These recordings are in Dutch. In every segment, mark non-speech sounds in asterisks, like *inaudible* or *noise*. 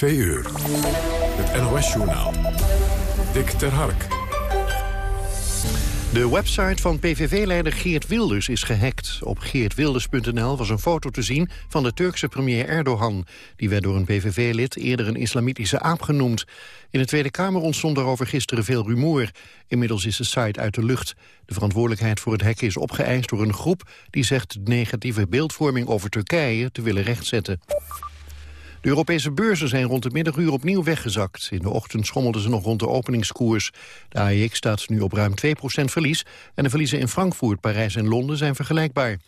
2 uur. Het NOS-journaal. Dick ter Hark. De website van PVV-leider Geert Wilders is gehackt. Op geertwilders.nl was een foto te zien van de Turkse premier Erdogan. Die werd door een PVV-lid eerder een islamitische aap genoemd. In de Tweede Kamer ontstond daarover gisteren veel rumoer. Inmiddels is de site uit de lucht. De verantwoordelijkheid voor het hacken is opgeëist door een groep... die zegt negatieve beeldvorming over Turkije te willen rechtzetten. De Europese beurzen zijn rond het middaguur opnieuw weggezakt. In de ochtend schommelden ze nog rond de openingskoers. De AEX staat nu op ruim 2% verlies... en de verliezen in Frankfurt, Parijs en Londen zijn vergelijkbaar.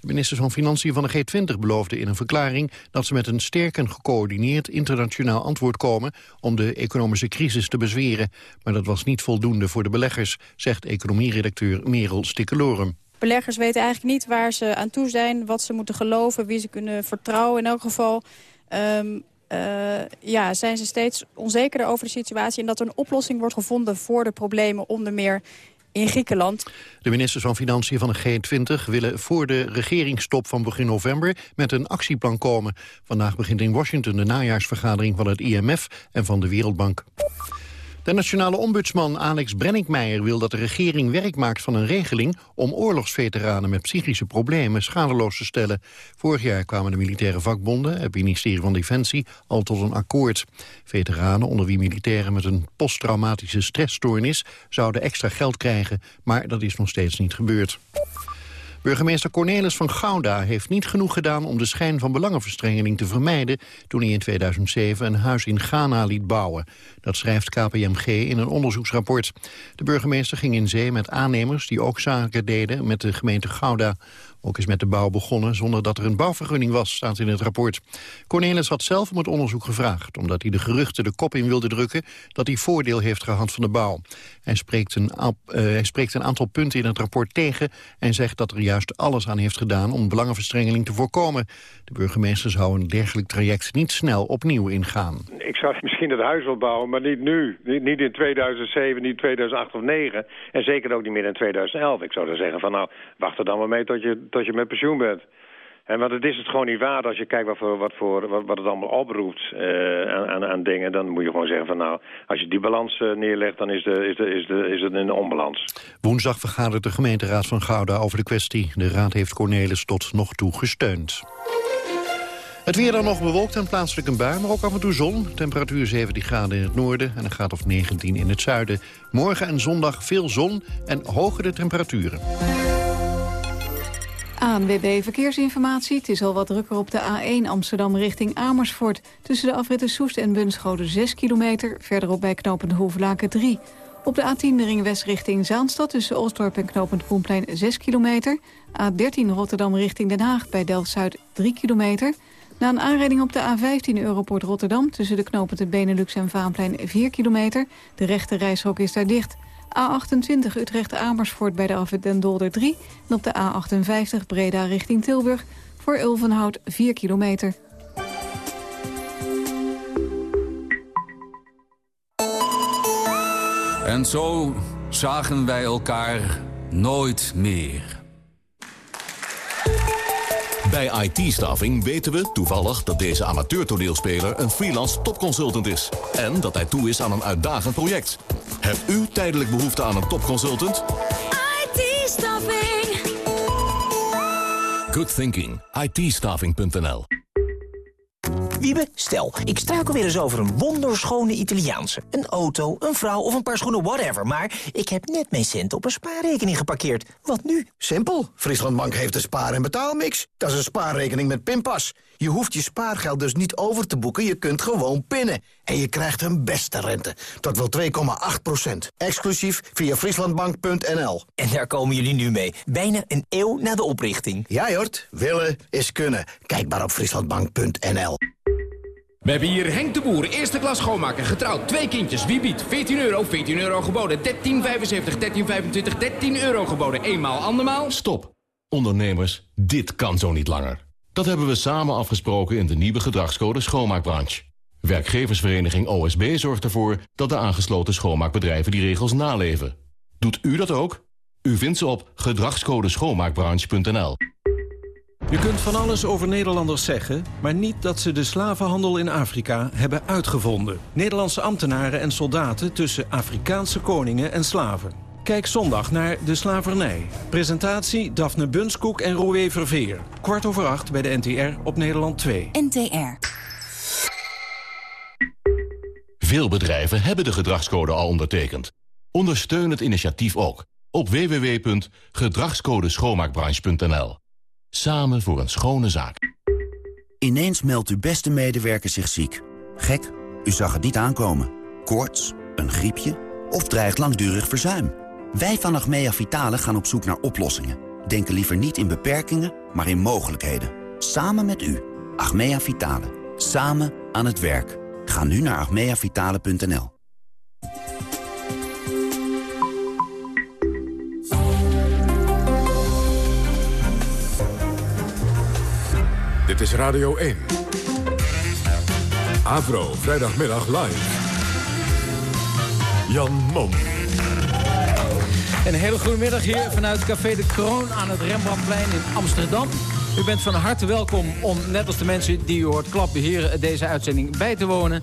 De ministers van Financiën van de G20 beloofden in een verklaring... dat ze met een sterk en gecoördineerd internationaal antwoord komen... om de economische crisis te bezweren. Maar dat was niet voldoende voor de beleggers, zegt economieredacteur Merel Stikkelorum. Beleggers weten eigenlijk niet waar ze aan toe zijn, wat ze moeten geloven, wie ze kunnen vertrouwen. In elk geval um, uh, ja, zijn ze steeds onzekerder over de situatie... en dat er een oplossing wordt gevonden voor de problemen onder meer in Griekenland. De ministers van Financiën van de G20 willen voor de regeringsstop van begin november met een actieplan komen. Vandaag begint in Washington de najaarsvergadering van het IMF en van de Wereldbank. De nationale ombudsman Alex Brenninkmeijer wil dat de regering werk maakt van een regeling om oorlogsveteranen met psychische problemen schadeloos te stellen. Vorig jaar kwamen de militaire vakbonden, het ministerie van Defensie, al tot een akkoord. Veteranen, onder wie militairen met een posttraumatische stressstoornis, zouden extra geld krijgen, maar dat is nog steeds niet gebeurd. Burgemeester Cornelis van Gouda heeft niet genoeg gedaan om de schijn van belangenverstrengeling te vermijden toen hij in 2007 een huis in Ghana liet bouwen. Dat schrijft KPMG in een onderzoeksrapport. De burgemeester ging in zee met aannemers die ook zaken deden met de gemeente Gouda. Ook is met de bouw begonnen zonder dat er een bouwvergunning was, staat in het rapport. Cornelis had zelf om het onderzoek gevraagd... omdat hij de geruchten de kop in wilde drukken... dat hij voordeel heeft gehad van de bouw. Hij spreekt, een, hij spreekt een aantal punten in het rapport tegen... en zegt dat er juist alles aan heeft gedaan om belangenverstrengeling te voorkomen. De burgemeester zou een dergelijk traject niet snel opnieuw ingaan. Ik zou misschien het huis opbouwen, maar niet nu. Niet in 2007, niet in 2008 of 2009. En zeker ook niet meer in 2011. Ik zou dan zeggen van nou, wacht er dan maar mee tot je dat je met pensioen bent. En want het is het gewoon niet waard als je kijkt wat, voor, wat, voor, wat, wat het allemaal oproept uh, aan, aan, dingen. Dan moet je gewoon zeggen van nou, als je die balans uh, neerlegt, dan is, de, is, de, is, de, is het een onbalans. Woensdag vergadert de gemeenteraad van Gouda over de kwestie. De raad heeft Cornelis tot nog toe gesteund. Het weer dan nog bewolkt en plaatselijk een bui, maar ook af en toe zon. Temperatuur 17 graden in het noorden en een graad of 19 in het zuiden. Morgen en zondag veel zon en hogere temperaturen. ANWB Verkeersinformatie. Het is al wat drukker op de A1 Amsterdam richting Amersfoort. Tussen de afritten Soest en Bunschoten 6 kilometer. Verderop bij knooppunt Hoevelaken 3. Op de A10 de ring west richting Zaanstad tussen Oostdorp en knooppunt Koenplein 6 kilometer. A13 Rotterdam richting Den Haag bij Delft-Zuid 3 kilometer. Na een aanrijding op de A15 Europort Rotterdam... tussen de knooppunten Benelux en Vaanplein 4 kilometer. De rechte reishok is daar dicht... A28 Utrecht-Amersfoort bij de afwit Den Dolder 3... en op de A58 Breda richting Tilburg voor Ulvenhout 4 kilometer. En zo zagen wij elkaar nooit meer. Bij IT-staffing weten we toevallig dat deze amateurtoneelspeler een freelance topconsultant is. En dat hij toe is aan een uitdagend project. Hebt u tijdelijk behoefte aan een topconsultant? IT-staffing. Good thinking. it Wiebe, stel, ik struikel weer eens over een wonderschone Italiaanse. Een auto, een vrouw of een paar schoenen, whatever. Maar ik heb net mijn cent op een spaarrekening geparkeerd. Wat nu? Simpel. Frieslandbank heeft een spaar- en betaalmix. Dat is een spaarrekening met pinpas. Je hoeft je spaargeld dus niet over te boeken. Je kunt gewoon pinnen. En je krijgt een beste rente. Tot wel 2,8 procent. Exclusief via frieslandbank.nl. En daar komen jullie nu mee. Bijna een eeuw na de oprichting. Ja, Jort. Willen is kunnen. Kijk maar op frieslandbank.nl. We hebben hier Henk de Boer, eerste klas schoonmaker, getrouwd, twee kindjes. Wie biedt? 14 euro, 14 euro geboden, 13,75, 13,25, 13 euro geboden. Eenmaal, andermaal. Stop. Ondernemers, dit kan zo niet langer. Dat hebben we samen afgesproken in de nieuwe gedragscode schoonmaakbranche. Werkgeversvereniging OSB zorgt ervoor dat de aangesloten schoonmaakbedrijven die regels naleven. Doet u dat ook? U vindt ze op gedragscodeschoonmaakbranche.nl. Je kunt van alles over Nederlanders zeggen, maar niet dat ze de slavenhandel in Afrika hebben uitgevonden. Nederlandse ambtenaren en soldaten tussen Afrikaanse koningen en slaven. Kijk zondag naar De Slavernij. Presentatie Daphne Bunskoek en Roué Verveer. Kwart over acht bij de NTR op Nederland 2. NTR. Veel bedrijven hebben de gedragscode al ondertekend. Ondersteun het initiatief ook op www.gedragscodeschoonmaakbranche.nl. Samen voor een schone zaak. Ineens meldt uw beste medewerker zich ziek. Gek, u zag het niet aankomen. Koorts, een griepje of dreigt langdurig verzuim. Wij van Achmea Vitale gaan op zoek naar oplossingen. Denken liever niet in beperkingen, maar in mogelijkheden. Samen met u. Achmea Vitale. Samen aan het werk. Ga nu naar achmeavitale.nl. Dit is Radio 1. Avro, vrijdagmiddag live. Jan Mom. Een hele goede middag hier vanuit Café de Kroon aan het Rembrandtplein in Amsterdam. U bent van harte welkom om, net als de mensen die u hoort klappen hier, deze uitzending bij te wonen.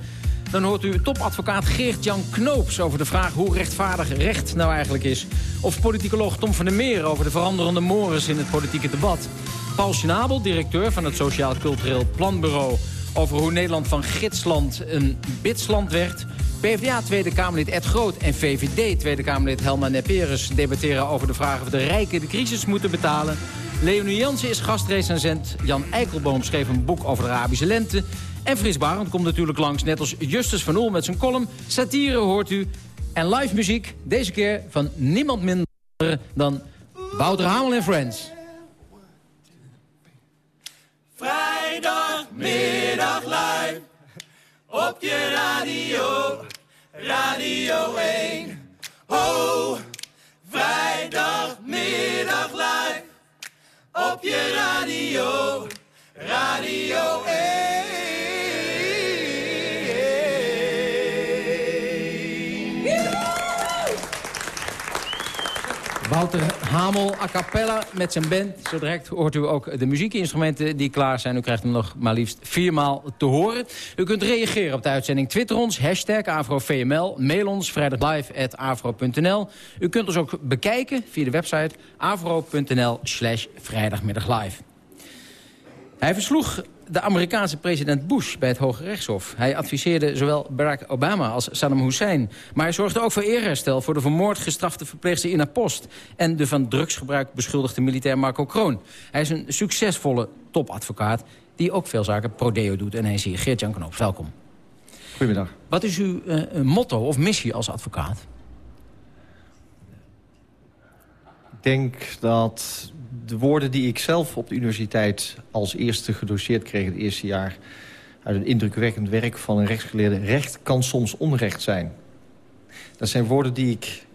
Dan hoort u topadvocaat Geert-Jan Knoops over de vraag hoe rechtvaardig recht nou eigenlijk is. Of politicoloog Tom van der Meer over de veranderende mores in het politieke debat. Paul Schnabel, directeur van het Sociaal Cultureel Planbureau... over hoe Nederland van gidsland een bitsland werd... PvdA Tweede Kamerlid Ed Groot en VVD Tweede Kamerlid Helma Neperes... debatteren over de vraag of de rijken de crisis moeten betalen. Leonie Jansen is gastrecensent. Jan Eikelboom schreef een boek over de Arabische lente. En Fris Barend komt natuurlijk langs, net als Justus van Oel met zijn column. Satire hoort u. En live muziek, deze keer van niemand minder dan Wouter Hamel en Friends. Vrijdagmiddag live op je radio, Radio 1. Oh, vrijdagmiddag live op je radio, Radio 1. Wouter Hamel, a cappella met zijn band. Zo direct hoort u ook de muziekinstrumenten die klaar zijn. U krijgt hem nog maar liefst viermaal te horen. U kunt reageren op de uitzending. Twitter ons, hashtag AfroVML. Mail ons vrijdaglive.afro.nl. U kunt ons ook bekijken via de website afro.nl slash vrijdagmiddaglive. Hij versloeg de Amerikaanse president Bush bij het Hoge Rechtshof. Hij adviseerde zowel Barack Obama als Saddam Hussein. Maar hij zorgde ook voor eerherstel voor de vermoord gestrafte verpleegster Ina Post... en de van drugsgebruik beschuldigde militair Marco Kroon. Hij is een succesvolle topadvocaat die ook veel zaken pro-deo doet. En hij is hier. Geert-Jan Knoops, welkom. Goedemiddag. Wat is uw uh, motto of missie als advocaat? Ik denk dat de woorden die ik zelf op de universiteit als eerste gedoseerd kreeg... het eerste jaar uit een indrukwekkend werk van een rechtsgeleerde... recht kan soms onrecht zijn. Dat zijn woorden die ik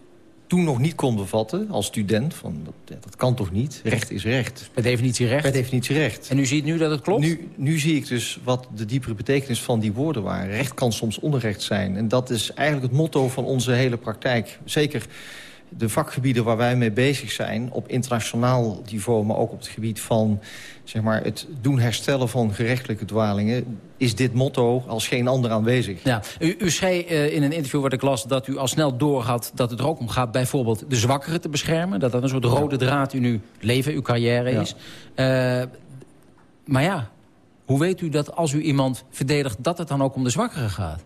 toen nog niet kon bevatten als student. Van, dat, dat kan toch niet? Recht is recht. Per definitie recht? Per definitie recht. En u ziet nu dat het klopt? Nu, nu zie ik dus wat de diepere betekenis van die woorden waren. Recht kan soms onrecht zijn. En dat is eigenlijk het motto van onze hele praktijk. Zeker de vakgebieden waar wij mee bezig zijn... op internationaal niveau, maar ook op het gebied van zeg maar, het doen herstellen van gerechtelijke dwalingen... is dit motto als geen ander aanwezig. Ja, u, u zei uh, in een interview wat ik las dat u al snel doorhad... dat het er ook om gaat bijvoorbeeld de zwakkeren te beschermen. Dat dat een soort rode draad in uw leven, uw carrière is. Uh, maar ja, hoe weet u dat als u iemand verdedigt... dat het dan ook om de zwakkeren gaat?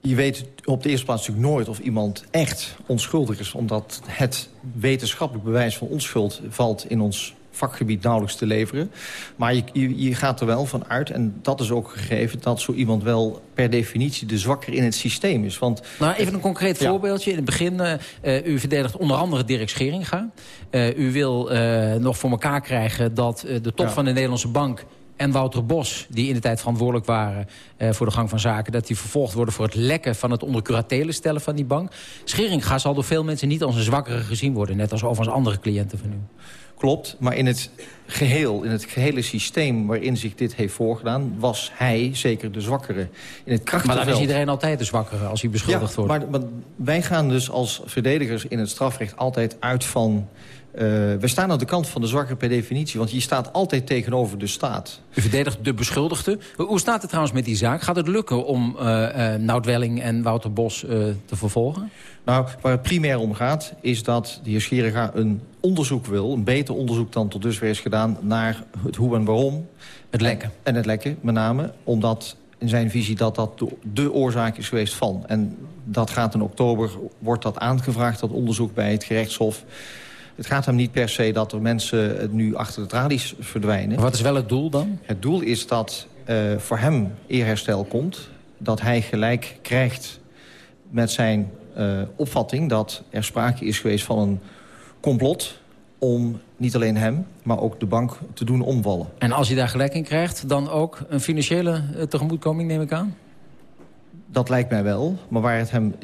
Je weet op de eerste plaats natuurlijk nooit of iemand echt onschuldig is... omdat het wetenschappelijk bewijs van onschuld valt in ons vakgebied nauwelijks te leveren. Maar je, je, je, gaat er wel van uit, en dat is ook gegeven... dat zo iemand wel per definitie de zwakker in het systeem is. Want, nou, even een concreet ja. voorbeeldje. In het begin, uh, u verdedigt onder andere Dirk Scheringa. Uh, u wil uh, nog voor elkaar krijgen dat de top ja. van de Nederlandse bank en Wouter Bos, die in de tijd verantwoordelijk waren uh, voor de gang van zaken... dat die vervolgd worden voor het lekken van het onder curatele stellen van die bank. Scheringa zal door veel mensen niet als een zwakkere gezien worden... net als overigens andere cliënten van u. Klopt, maar in het geheel, in het gehele systeem waarin zich dit heeft voorgedaan... was hij zeker de zwakkere. In het maar dan is iedereen altijd de zwakkere als hij beschuldigd ja, wordt. Maar, maar wij gaan dus als verdedigers in het strafrecht altijd uit van Uh, we staan aan de kant van de zwakker per definitie. Want je staat altijd tegenover de staat. U verdedigt de beschuldigde. Hoe staat het trouwens met die zaak? Gaat het lukken om uh, uh, Nout Welling en Wouter Bos te vervolgen? Nou, waar het primair om gaat... is dat de heer Scheringa een onderzoek wil. Een beter onderzoek dan tot dusver is gedaan... naar het hoe en waarom. Het lekken. En, en het lekken, met name. Omdat in zijn visie dat dat de, de, oorzaak is geweest van. En dat gaat in oktober, wordt dat aangevraagd, dat onderzoek bij het gerechtshof. Het gaat hem niet per se dat er mensen nu achter de tralies verdwijnen. wat is wel het doel dan? Het doel is dat uh, voor hem eerherstel komt. Dat hij gelijk krijgt met zijn uh, opvatting... dat er sprake is geweest van een complot om niet alleen hem, maar ook de bank te doen omvallen. En als je daar gelijk in krijgt, dan ook een financiële uh, tegemoetkoming, neem ik aan? Dat lijkt mij wel, maar waar het hem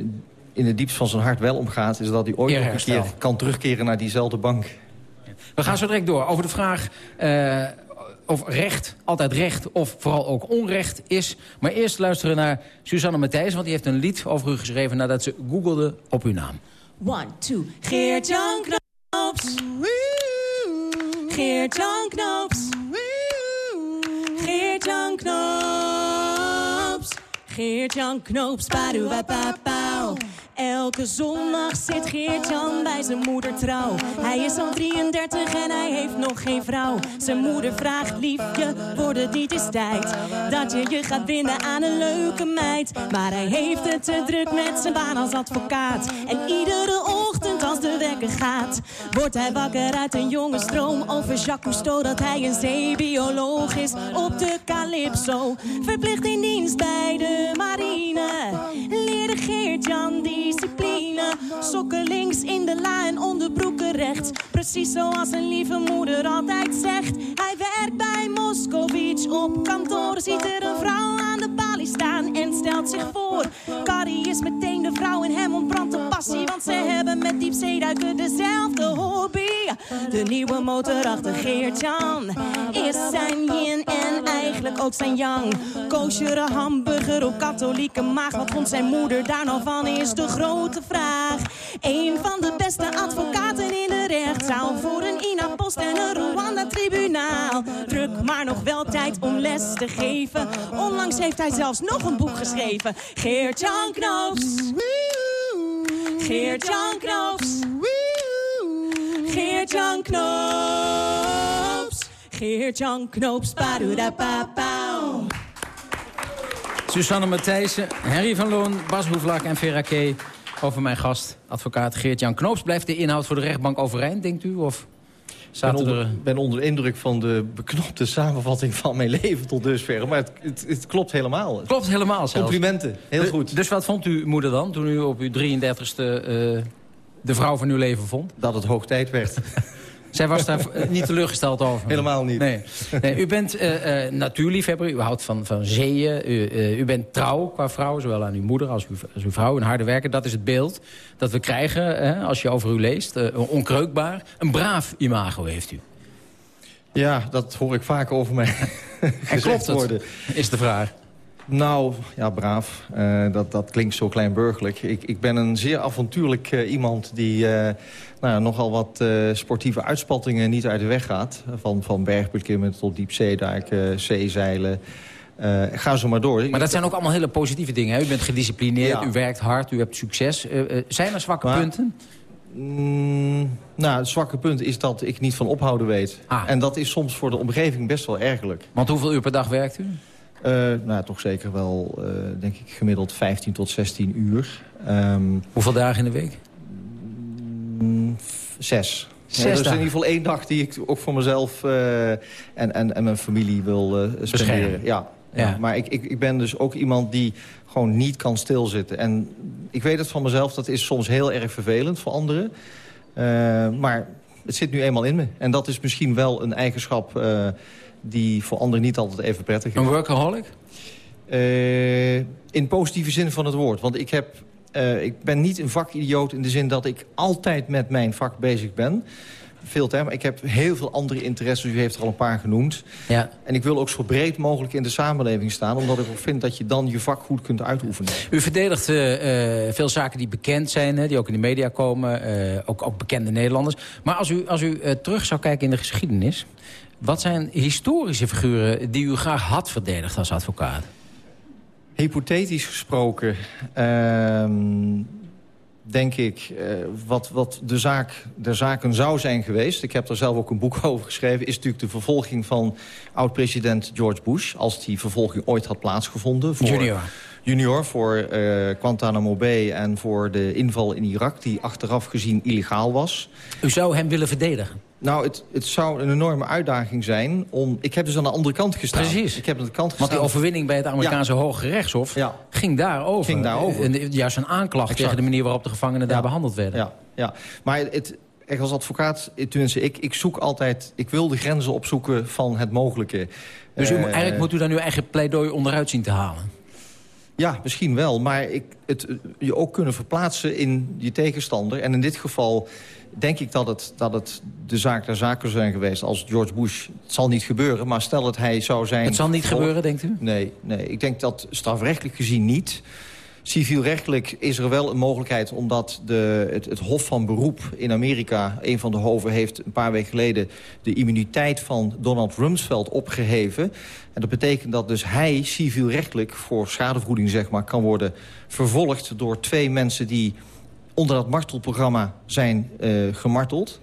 in het diepst van zijn hart wel om gaat... is dat hij ooit nog een keer kan terugkeren naar diezelfde bank. We gaan zo direct door over de vraag... Uh, of recht, altijd recht of vooral ook onrecht is. Maar eerst luisteren naar Susanne Matthijs... want die heeft een lied over u geschreven nadat ze googelde op uw naam. One, two, Geert-Jan Knoops. Geert-Jan Knoops. Geert-Jan Knoops. Geert-Jan Knoops, Elke zondag zit Geert-Jan bij zijn moeder trouw. Hij is al 33 en hij heeft nog geen vrouw. Zijn moeder vraagt, liefje, wordt het niet eens tijd... dat je je gaat binden aan een leuke meid. Maar hij heeft het te druk met zijn baan als advocaat. En iedere ochtend als de wekker gaat... wordt hij wakker uit een jonge stroom over Jacques Cousteau... dat hij een zeebioloog is op de Calypso. Verplicht in dienst bij de marine. Geert-Jan discipline. Sokken links in de la en onderbroeken rechts. Precies zoals een lieve moeder altijd zegt. Hij werkt bij Moskovits op kantoor. Ziet er een vrouw aan de balie staan en stelt zich voor. Carrie is meteen de vrouw en hem ontbrandt de passie. Want ze hebben met diepzeeduiken dezelfde hobby. De nieuwe motor achter Geert-Jan is zijn yin en eigenlijk ook zijn yang. Koosjere hamburger op katholieke maag. Wat vond zijn moeder daar nou van is de grote vraag. Een van de beste advocaten in de Voor een INA-post en een Rwanda-tribunaal. Druk, maar nog wel tijd om les te geven. Onlangs heeft hij zelfs nog een boek geschreven. Geert-Jan Knoops. Geert-Jan Knoops. Geert-Jan Knoops. Geert-Jan Knoops. Padoedapapau. Susanne Matthijssen, Henry van Loon, Bas Hoeflak en Vera. Over mijn gast, advocaat Geert-Jan Knoops. Blijft de inhoud voor de rechtbank overeind, denkt u? Of ik ben onder, ben onder de indruk van de beknopte samenvatting van mijn leven tot dusver. Maar het, het, het klopt helemaal. Het klopt helemaal zelfs. Complimenten, heel goed. Dus wat vond uw moeder dan toen u op uw 33ste uh, de vrouw van uw leven vond? Dat het hoog tijd werd. *laughs* Zij was daar niet teleurgesteld over? Helemaal niet. Nee. nee u bent uh, uh, natuurliefhebber, u houdt van, van zeeën. U, uh, u bent trouw qua vrouw, zowel aan uw moeder als uw, als uw vrouw. Een harde werker, dat is het beeld dat we krijgen als je over u leest. onkreukbaar. Een braaf imago heeft u. Ja, dat hoor ik vaak over mij en *laughs* klopt het, worden. is de vraag. Nou, ja, braaf. Uh, dat, dat klinkt zo kleinburgerlijk. Ik, ik ben een zeer avontuurlijk uh, iemand die uh, nou, nogal wat sportieve uitspattingen niet uit de weg gaat. Van, van bergbeklimmen tot diepzeeduiken, zeezeilen. ga zo maar door. Maar dat zijn ook allemaal hele positieve dingen. Hè? U bent gedisciplineerd, ja. u werkt hard, u hebt succes. zijn er zwakke maar, punten? Mm, nou, het zwakke punt is dat ik niet van ophouden weet. Ah. En dat is soms voor de omgeving best wel ergerlijk. Want hoeveel uur per dag werkt u? Uh, nou, toch zeker wel, uh, denk ik, gemiddeld 15 tot 16 uur. Um, Hoeveel dagen in de week? Mm, zes. Ja, dus in ieder geval één dag die ik ook voor mezelf uh, en, en, en mijn familie wil spenderen. Ja, ja. ja. Maar ik, ik, ik ben dus ook iemand die gewoon niet kan stilzitten. En ik weet het van mezelf, dat is soms heel erg vervelend voor anderen. maar het zit nu eenmaal in me. En dat is misschien wel een eigenschap die voor anderen niet altijd even prettig is. Een workaholic? Uh, in positieve zin van het woord. Want ik, heb, uh, ik ben niet een vakidioot in de zin dat ik altijd met mijn vak bezig ben. veel tijd, maar ik heb heel veel andere interesses. U heeft er al een paar genoemd. Ja. En ik wil ook zo breed mogelijk in de samenleving staan... omdat ik ook vind dat je dan je vak goed kunt uitoefenen. U verdedigt uh, veel zaken die bekend zijn, hè, die ook in de media komen. Ook, ook bekende Nederlanders. Maar als u, als u terug zou kijken in de geschiedenis... wat zijn historische figuren die u graag had verdedigd als advocaat? Hypothetisch gesproken... Ehm, denk ik, uh, wat, wat de zaak der zaken zou zijn geweest... ik heb er zelf ook een boek *laughs* over geschreven... is natuurlijk de vervolging van oud-president George Bush... als die vervolging ooit had plaatsgevonden. Voor, junior. Junior, voor uh, Guantanamo Bay en voor de inval in Irak... die achteraf gezien illegaal was. U zou hem willen verdedigen? Nou, het, het zou een enorme uitdaging zijn om... Ik heb dus aan de andere kant gestaan. Precies. Ik heb aan de kant gestaan. Want die overwinning bij het Amerikaanse ja. Hoge Rechtshof ja. ging daarover. Ging daarover. En, juist een aanklacht exact. tegen de manier waarop de gevangenen ja. daar behandeld werden. Ja, ja. maar het, echt als advocaat, tenminste, ik, ik zoek altijd... Ik wil de grenzen opzoeken van het mogelijke. Dus u, uh, eigenlijk moet u dan uw eigen pleidooi onderuit zien te halen? Ja, misschien wel. Maar ik, het, je ook kunnen verplaatsen in je tegenstander. En in dit geval denk ik dat het, dat het de zaak der zaken zijn geweest als George Bush. Het zal niet gebeuren, maar stel dat hij zou zijn... Het zal niet gebeuren, denkt u? Nee, nee, ik denk dat strafrechtelijk gezien niet. Civielrechtelijk is er wel een mogelijkheid... omdat de, het, het Hof van Beroep in Amerika, een van de hoven... heeft een paar weken geleden de immuniteit van Donald Rumsfeld opgeheven. En dat betekent dat dus hij civielrechtelijk voor schadevergoeding zeg maar, kan worden vervolgd... door twee mensen die onder dat martelprogramma zijn uh, gemarteld.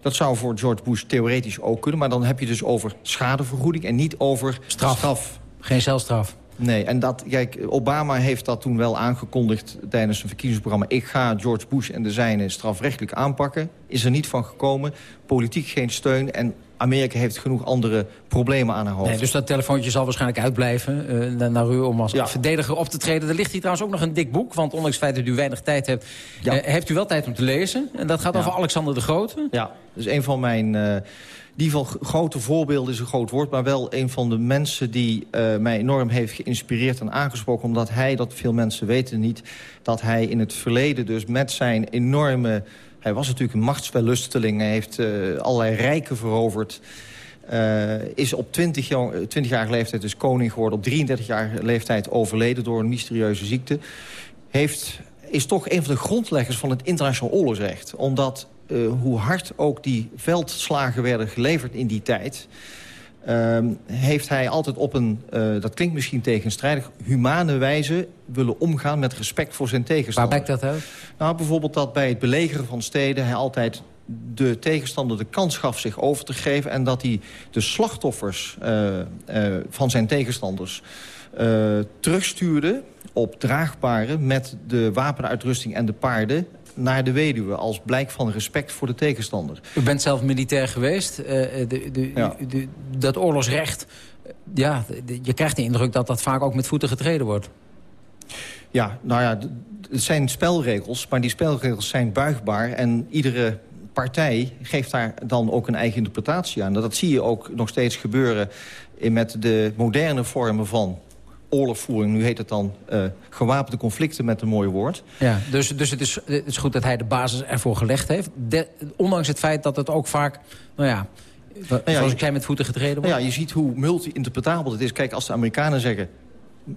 Dat zou voor George Bush theoretisch ook kunnen. Maar dan heb je dus over schadevergoeding en niet over straf. straf. Geen celstraf. Nee, en dat, kijk, Obama heeft dat toen wel aangekondigd tijdens een verkiezingsprogramma. Ik ga George Bush en de zijnen strafrechtelijk aanpakken. Is er niet van gekomen. Politiek geen steun en Amerika heeft genoeg andere problemen aan haar hoofd. Nee, dus dat telefoontje zal waarschijnlijk uitblijven uh, naar u om als ja. verdediger op te treden. Er ligt hier trouwens ook nog een dik boek, want ondanks het feit dat u weinig tijd hebt... Ja. Uh, heeft u wel tijd om te lezen. En dat gaat ja. over Alexander de Grote. Ja, is een van mijn... Uh, die van grote voorbeelden is een groot woord... maar wel een van de mensen die uh, mij enorm heeft geïnspireerd en aangesproken... omdat hij, dat veel mensen weten niet... dat hij in het verleden dus met zijn enorme... hij was natuurlijk een machtswellusteling... hij heeft uh, allerlei rijken veroverd... Uh, is op 20 jaar, 20 jaar leeftijd dus koning geworden... op 33 jaar leeftijd overleden door een mysterieuze ziekte... heeft, is toch een van de grondleggers van het internationaal oorlogsrecht. Omdat uh, hoe hard ook die veldslagen werden geleverd in die tijd... Uh, heeft hij altijd op een, uh, dat klinkt misschien tegenstrijdig... humane wijze willen omgaan met respect voor zijn tegenstander. Waar blijkt dat uit? Nou, bijvoorbeeld dat bij het belegeren van steden... hij altijd de tegenstander de kans gaf zich over te geven... en dat hij de slachtoffers uh, van zijn tegenstanders terugstuurde op draagbaren... met de wapenuitrusting en de paarden naar de weduwe... als blijk van respect voor de tegenstander. U bent zelf militair geweest. Uh, de, de, ja. de, dat oorlogsrecht, ja, je krijgt de indruk dat dat vaak ook met voeten getreden wordt. Ja, nou ja, het zijn spelregels, maar die spelregels zijn buigbaar... en iedere partij geeft daar dan ook een eigen interpretatie aan. Dat zie je ook nog steeds gebeuren met de moderne vormen van oorlogvoering. Nu heet het dan uh, gewapende conflicten met een mooi woord. Ja, dus, dus het, is, het is goed dat hij de basis ervoor gelegd heeft. De, ondanks het feit dat het ook vaak, nou ja... Nou ja, zoals ik zei, met voeten getreden wordt. Nou ja, je ziet hoe multi-interpretabel het is. Kijk, als de Amerikanen zeggen...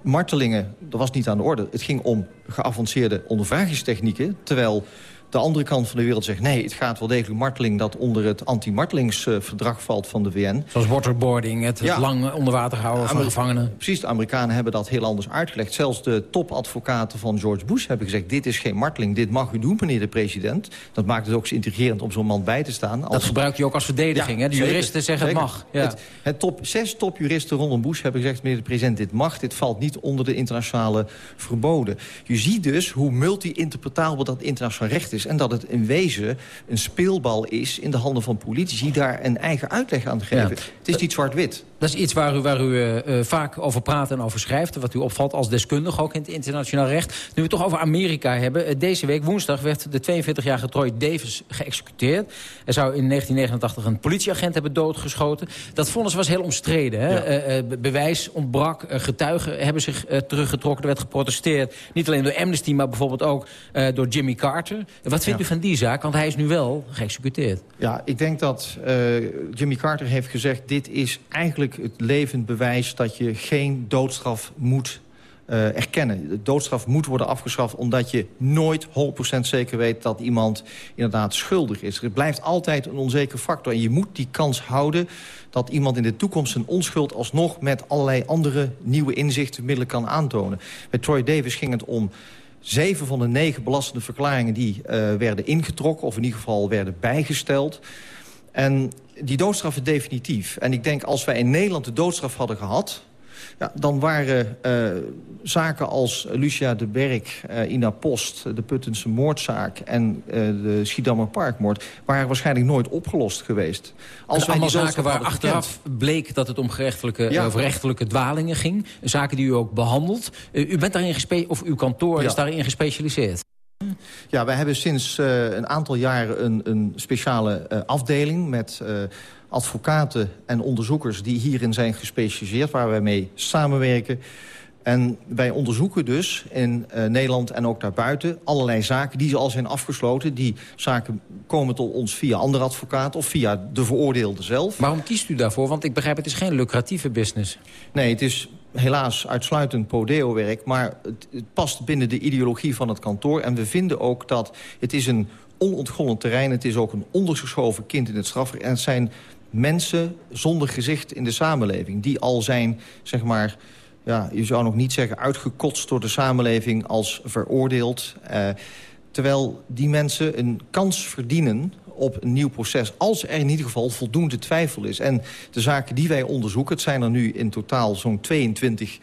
martelingen, dat was niet aan de orde. Het ging om geavanceerde ondervragingstechnieken. Terwijl de andere kant van de wereld zegt... nee, het gaat wel degelijk marteling dat onder het anti-martelingsverdrag valt van de VN. Zoals waterboarding, het, ja. het lang onder water houden van gevangenen. Precies, de Amerikanen hebben dat heel anders uitgelegd. Zelfs de topadvocaten van George Bush hebben gezegd... dit is geen marteling, dit mag u doen, meneer de president. Dat maakt het ook zo intrigerend om zo'n man bij te staan. Als... Dat gebruikt u ook als verdediging, ja, hè? De zeker, juristen zeggen zeker. het mag. Ja. Het, het top, zes topjuristen rondom Bush hebben gezegd... meneer de president, dit mag, dit valt niet onder de internationale verboden. Je ziet dus hoe multi-interpretabel dat internationaal recht is is... en dat het in wezen een speelbal is in de handen van politici... daar een eigen uitleg aan te geven. Ja. Het is niet zwart-wit. Dat is iets waar u, waar u uh, vaak over praat en over schrijft... wat u opvalt als deskundige, ook in het internationaal recht. Nu we het toch over Amerika hebben. Uh, deze week, woensdag, werd de 42-jarige Troy Davis geëxecuteerd. Er zou in 1989 een politieagent hebben doodgeschoten. Dat vonnis was heel omstreden. Hè? Ja. Uh, bewijs ontbrak, getuigen hebben zich teruggetrokken. Er werd geprotesteerd. Niet alleen door Amnesty, maar bijvoorbeeld ook door Jimmy Carter. Wat vindt u van die zaak? Want hij is nu wel geëxecuteerd. Ja, ik denk dat uh, Jimmy Carter heeft gezegd... dit is eigenlijk het levend bewijs dat je geen doodstraf moet uh, erkennen. De doodstraf moet worden afgeschaft omdat je nooit 100% zeker weet dat iemand inderdaad schuldig is. Het blijft altijd een onzeker factor en je moet die kans houden dat iemand in de toekomst zijn onschuld alsnog met allerlei andere nieuwe inzichten middelen kan aantonen. Bij Troy Davis ging het om zeven van de negen belastende verklaringen die uh, werden ingetrokken... of in ieder geval werden bijgesteld. En die doodstraf is definitief. En ik denk als wij in Nederland de doodstraf hadden gehad... Ja, dan waren uh, zaken als Lucia de Berg, uh, Ina Post... de Puttense moordzaak en uh, de Schiedammer Parkmoord... waren waarschijnlijk nooit opgelost geweest. Als wij allemaal zaken waar achteraf bleek dat het om gerechtelijke, ja. of rechtelijke dwalingen ging. Zaken die u ook behandelt. u bent daarin of uw kantoor ja. is daarin gespecialiseerd. Ja, wij hebben sinds een aantal jaren een, een speciale afdeling... met advocaten en onderzoekers die hierin zijn gespecialiseerd... waar wij mee samenwerken. En wij onderzoeken dus in Nederland en ook daarbuiten allerlei zaken die al zijn afgesloten. Die zaken komen tot ons via andere advocaten of via de veroordeelde zelf. Waarom kiest u daarvoor? Want ik begrijp het is geen lucratieve business. Nee, het is helaas uitsluitend podeo-werk, maar het, past binnen de ideologie van het kantoor. En we vinden ook dat het is een onontgonnen terrein. Het is ook een ondergeschoven kind in het strafrecht. En het zijn mensen zonder gezicht in de samenleving. Die al zijn, zeg maar, ja, je zou nog niet zeggen uitgekotst door de samenleving als veroordeeld. Uh, terwijl die mensen een kans verdienen op een nieuw proces... als er in ieder geval voldoende twijfel is. En de zaken die wij onderzoeken, het zijn er nu in totaal zo'n 22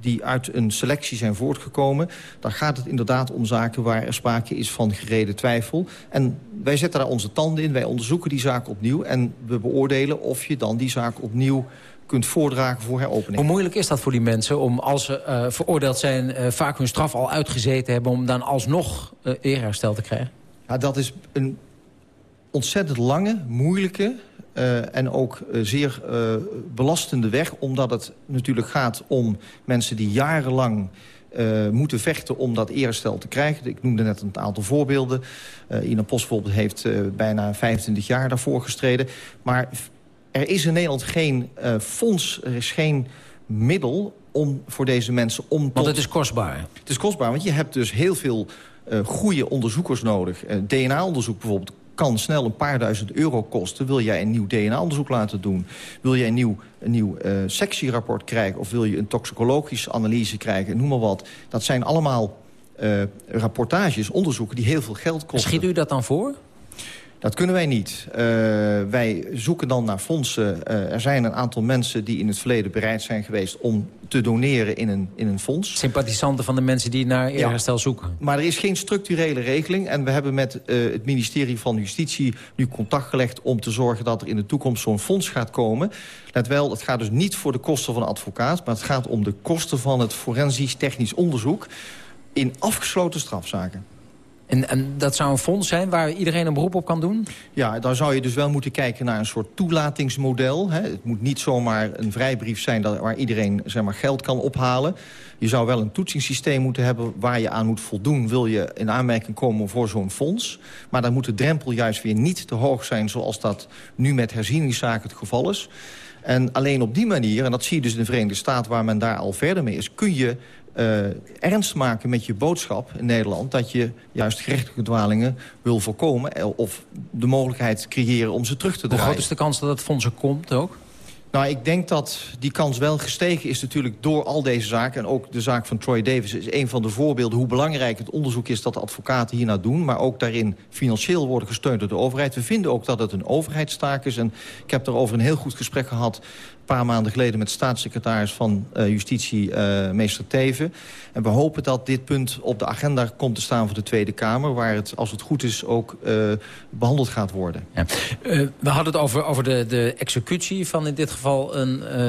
die uit een selectie zijn voortgekomen... dan gaat het inderdaad om zaken waar er sprake is van gereden twijfel. En wij zetten daar onze tanden in, wij onderzoeken die zaak opnieuw... en we beoordelen of je dan die zaak opnieuw kunt voordragen voor heropening. Hoe moeilijk is dat voor die mensen om, als ze uh, veroordeeld zijn... Uh, vaak hun straf al uitgezeten hebben... om dan alsnog uh, eerherstel te krijgen? Ja, dat is een ontzettend lange, moeilijke uh, en ook uh, zeer uh, belastende weg. Omdat het natuurlijk gaat om mensen die jarenlang moeten vechten om dat eerstel te krijgen. Ik noemde net een aantal voorbeelden. Ina Post bijvoorbeeld heeft bijna 25 jaar daarvoor gestreden. Maar er is in Nederland geen fonds, er is geen middel om voor deze mensen om tot... Want het is kostbaar. Het is kostbaar, want je hebt dus heel veel goede onderzoekers nodig. DNA-onderzoek bijvoorbeeld kan snel een paar duizend euro kosten. Wil jij een nieuw DNA-onderzoek laten doen? Wil jij een nieuw, een nieuw uh, sectierapport krijgen? Of wil je een toxicologische analyse krijgen? Noem maar wat. Dat zijn allemaal uh, rapportages, onderzoeken die heel veel geld kosten. Schiet u dat dan voor? Dat kunnen wij niet. Uh, wij zoeken dan naar fondsen. Uh, er zijn een aantal mensen die in het verleden bereid zijn geweest... om te doneren in een, in een fonds. Sympathisanten van de mensen die naar eerherstel ja, zoeken. Maar er is geen structurele regeling. En we hebben met uh, het ministerie van Justitie nu contact gelegd... om te zorgen dat er in de toekomst zo'n fonds gaat komen. Let wel, het gaat dus niet voor de kosten van een advocaat... maar het gaat om de kosten van het forensisch technisch onderzoek... in afgesloten strafzaken. En, en, dat zou een fonds zijn waar iedereen een beroep op kan doen? Ja, dan zou je dus wel moeten kijken naar een soort toelatingsmodel. Hè. Het moet niet zomaar een vrijbrief zijn dat, waar iedereen zeg maar, geld kan ophalen. Je zou wel een toetsingssysteem moeten hebben waar je aan moet voldoen... wil je in aanmerking komen voor zo'n fonds. Maar dan moet de drempel juist weer niet te hoog zijn... zoals dat nu met herzieningszaken het geval is. En alleen op die manier, en dat zie je dus in de Verenigde Staten... waar men daar al verder mee is, kun je uh, ernst maken met je boodschap in Nederland... dat je juist gerechtelijke dwalingen wil voorkomen... of de mogelijkheid creëren om ze terug te draaien. Hoe groot is de kans dat het fonds er komt ook? Nou, ik denk dat die kans wel gestegen is natuurlijk door al deze zaken. En ook de zaak van Troy Davis is een van de voorbeelden... hoe belangrijk het onderzoek is dat de advocaten hierna doen. Maar ook daarin financieel worden gesteund door de overheid. We vinden ook dat het een overheidstaak is. En ik heb daarover een heel goed gesprek gehad paar maanden geleden met staatssecretaris van uh, Justitie, uh, meester Teven. En we hopen dat dit punt op de agenda komt te staan voor de Tweede Kamer... waar het, als het goed is, ook uh, behandeld gaat worden. Ja. we hadden het over, over de, de executie van in dit geval een,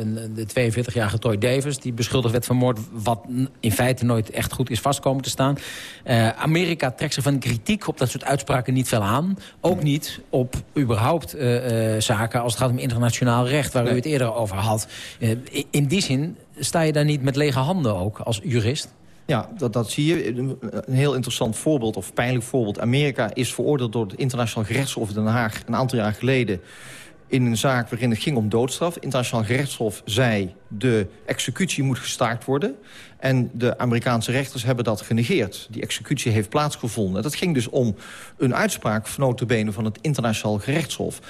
een de 42-jarige Toy Davis... die beschuldigd werd van moord, wat in feite nooit echt goed is vastkomen te staan. Amerika trekt zich van kritiek op dat soort uitspraken niet veel aan. Ook niet op überhaupt zaken als het gaat om internationaal recht... Waar u het eerder over had. in die zin sta je daar niet met lege handen ook als jurist? Ja, dat, dat zie je. Een heel interessant voorbeeld, of pijnlijk voorbeeld. Amerika is veroordeeld door het internationaal gerechtshof in Den Haag... een aantal jaar geleden in een zaak waarin het ging om doodstraf. Het internationaal gerechtshof zei... de executie moet gestaakt worden. En de Amerikaanse rechters hebben dat genegeerd. Die executie heeft plaatsgevonden. Dat ging dus om een uitspraak van notabene van het internationaal gerechtshof.